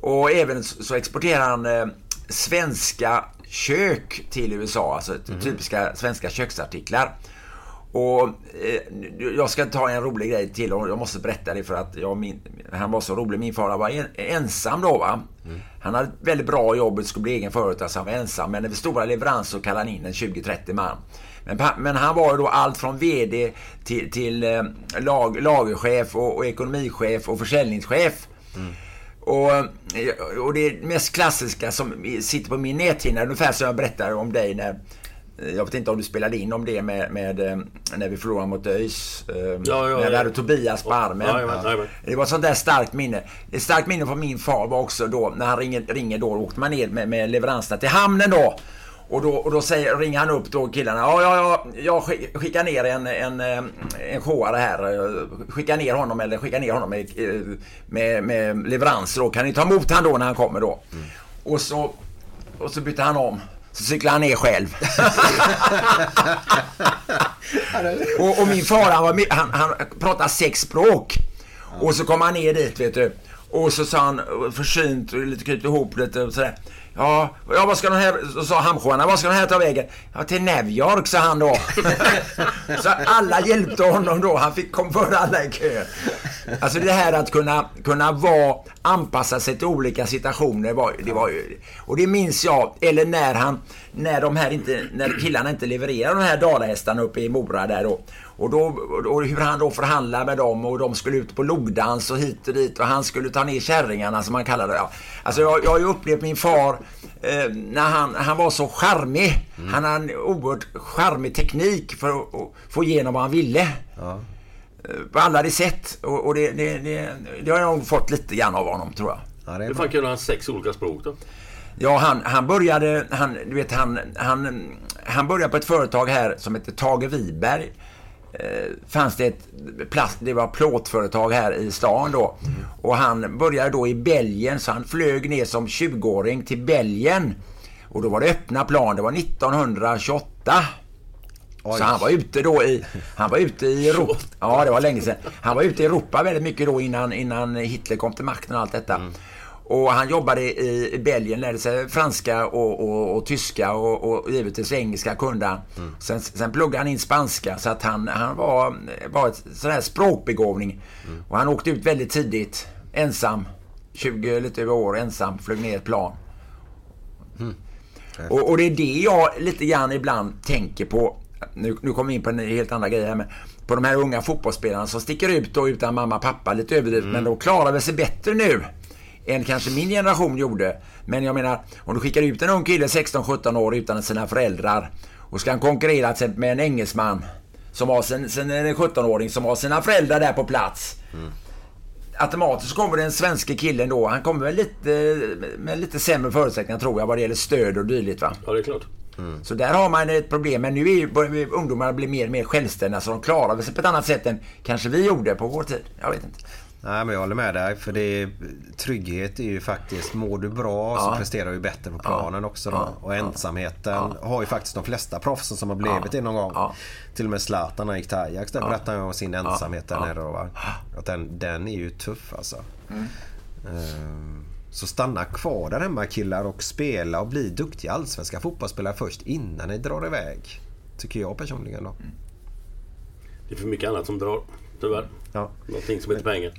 S3: Och även så exporterar han eh, svenska kök till USA, alltså typiska svenska köksartiklar. Och eh, jag ska ta en rolig grej till och jag måste berätta det för att jag, min, han var så rolig. Min far var en, ensam då va. Han hade ett väldigt bra jobb, skulle bli egen företagare så han var ensam. Men vid stora leveranser så kallade han in en 20-30 man. Men, men han var ju då allt från VD till, till eh, lag, lagerchef och, och ekonomichef och försäljningschef. Och, eh, och det mest klassiska som sitter på min näthinna, ungefär som jag berättade om dig när jag vet inte om du spelade in om det med, med eh, när vi förlorade mot ÖIS. eh,
S2: Ja, ja,
S3: när vi hade Tobias på armen.
S2: Ja.
S3: Det var ett sånt där starkt minne. Ett starkt minne från min far var också då när han ringer, ringer då, åkte man ner med, med leveranserna till hamnen då. Och då, och då säger, ringer han upp då killarna. Ja, ja, ja, jag skick- skickar ner en, en, eh, en showare här. eh, Skickar ner honom eller skickar ner honom med, eh, med, med leveranser då. Kan ni ta emot han då när han kommer då? Och så, och så byter han om. Så cyklar han ner själv. och, och min far han, var, han, han pratar sex språk. Och så kom han ner dit vet du. Och så sa han försynt och lite krypt ihop lite och sådär. Ja, ja vad ska den här, så sa hamnsjöarna, vad ska den här ta vägen? Ja, till New York, sa han då. så alla hjälpte honom då, han fick kom före alla i kön. Alltså det här att kunna, kunna vara, anpassa sig till olika situationer, var, det var ju, och det minns jag, eller när han, när de här inte, när killarna inte levererade de här dalahästarna uppe i Mora där då. Och, då, och hur han då förhandlade med dem och de skulle ut på logdans och hit och dit och han skulle ta ner kärringarna som han kallade det. Ja. Alltså jag, jag har ju upplevt min far eh, när han, han var så charmig. Han hade en oerhört charmig teknik för att, att få igenom vad han ville. Eh, På alla de sätt. Och, och det, det, det, det har jag nog fått lite grann av honom tror jag.
S4: Ja, det är
S2: Hur fan kunde han sex olika språk då?
S3: Ja, han, han började, han, du vet, han, han, han började på ett företag här som heter Tage Wiberg. Eh, fanns det ett plast, det var plåtföretag här i stan då. Och han började då i Belgien, så han flög ner som 20-åring till Belgien. Och då var det öppna plan, det var 1928.
S4: Oj.
S3: Så han var ute då i, han var ute i Europa. Ja, det var länge sedan. Han var ute i Europa väldigt mycket då innan, innan Hitler kom till makten och allt detta. Och han jobbade i, Belgien, lärde sig franska och, och, och tyska och, och givetvis engelska kunde han.
S4: Mm.
S3: Sen, sen pluggade han in spanska så att han, han var, var ett sån här språkbegåvning.
S4: Mm.
S3: Och han åkte ut väldigt tidigt, ensam. 20 lite över år, ensam, flög ner ett plan. Och, och det är det jag lite grann ibland tänker på. Nu, nu kommer vi in på en helt andra grejer här, men på de här unga fotbollsspelarna som sticker ut då utan mamma och pappa, lite överdrivet, men de klarar väl sig bättre nu än kanske min generation gjorde. Men jag menar, om du skickar ut en ung kille 16-17 år utan sina föräldrar och ska han konkurrera till med en engelsman som har sin, sin en 17-åring som har sina föräldrar där på plats. Automatiskt så kommer den svenska killen då, han kommer väl lite, med lite sämre förutsättningar tror jag vad det gäller stöd och dylikt va.
S2: Ja, det är klart.
S3: Så där har man ett problem. Men nu är ju börjar ungdomarna bli mer och mer självständiga så de klarar sig på ett annat sätt än kanske vi gjorde på vår tid. Jag vet inte.
S4: Nej, men jag håller med dig. För det är, trygghet är ju faktiskt, mår du bra så
S3: Ja.
S4: presterar du bättre på planen också. Då.
S3: Ja.
S4: Och ensamheten har ju faktiskt de flesta proffsen som har blivit det någon gång.
S3: Ja.
S4: Till och med Zlatan när han gick till Ajax, där berättade han om sin ensamhet där
S3: Ja.
S4: nere. Då, va? Att den, den är ju tuff alltså.
S3: Mm.
S4: Ehm, Så stanna kvar där hemma killar och spela och bli duktiga allsvenska fotbollsspelare först innan ni drar iväg. Tycker jag personligen då.
S3: Mm.
S2: Det är för mycket annat som drar, tyvärr.
S4: Ja.
S2: Någonting som heter pengar.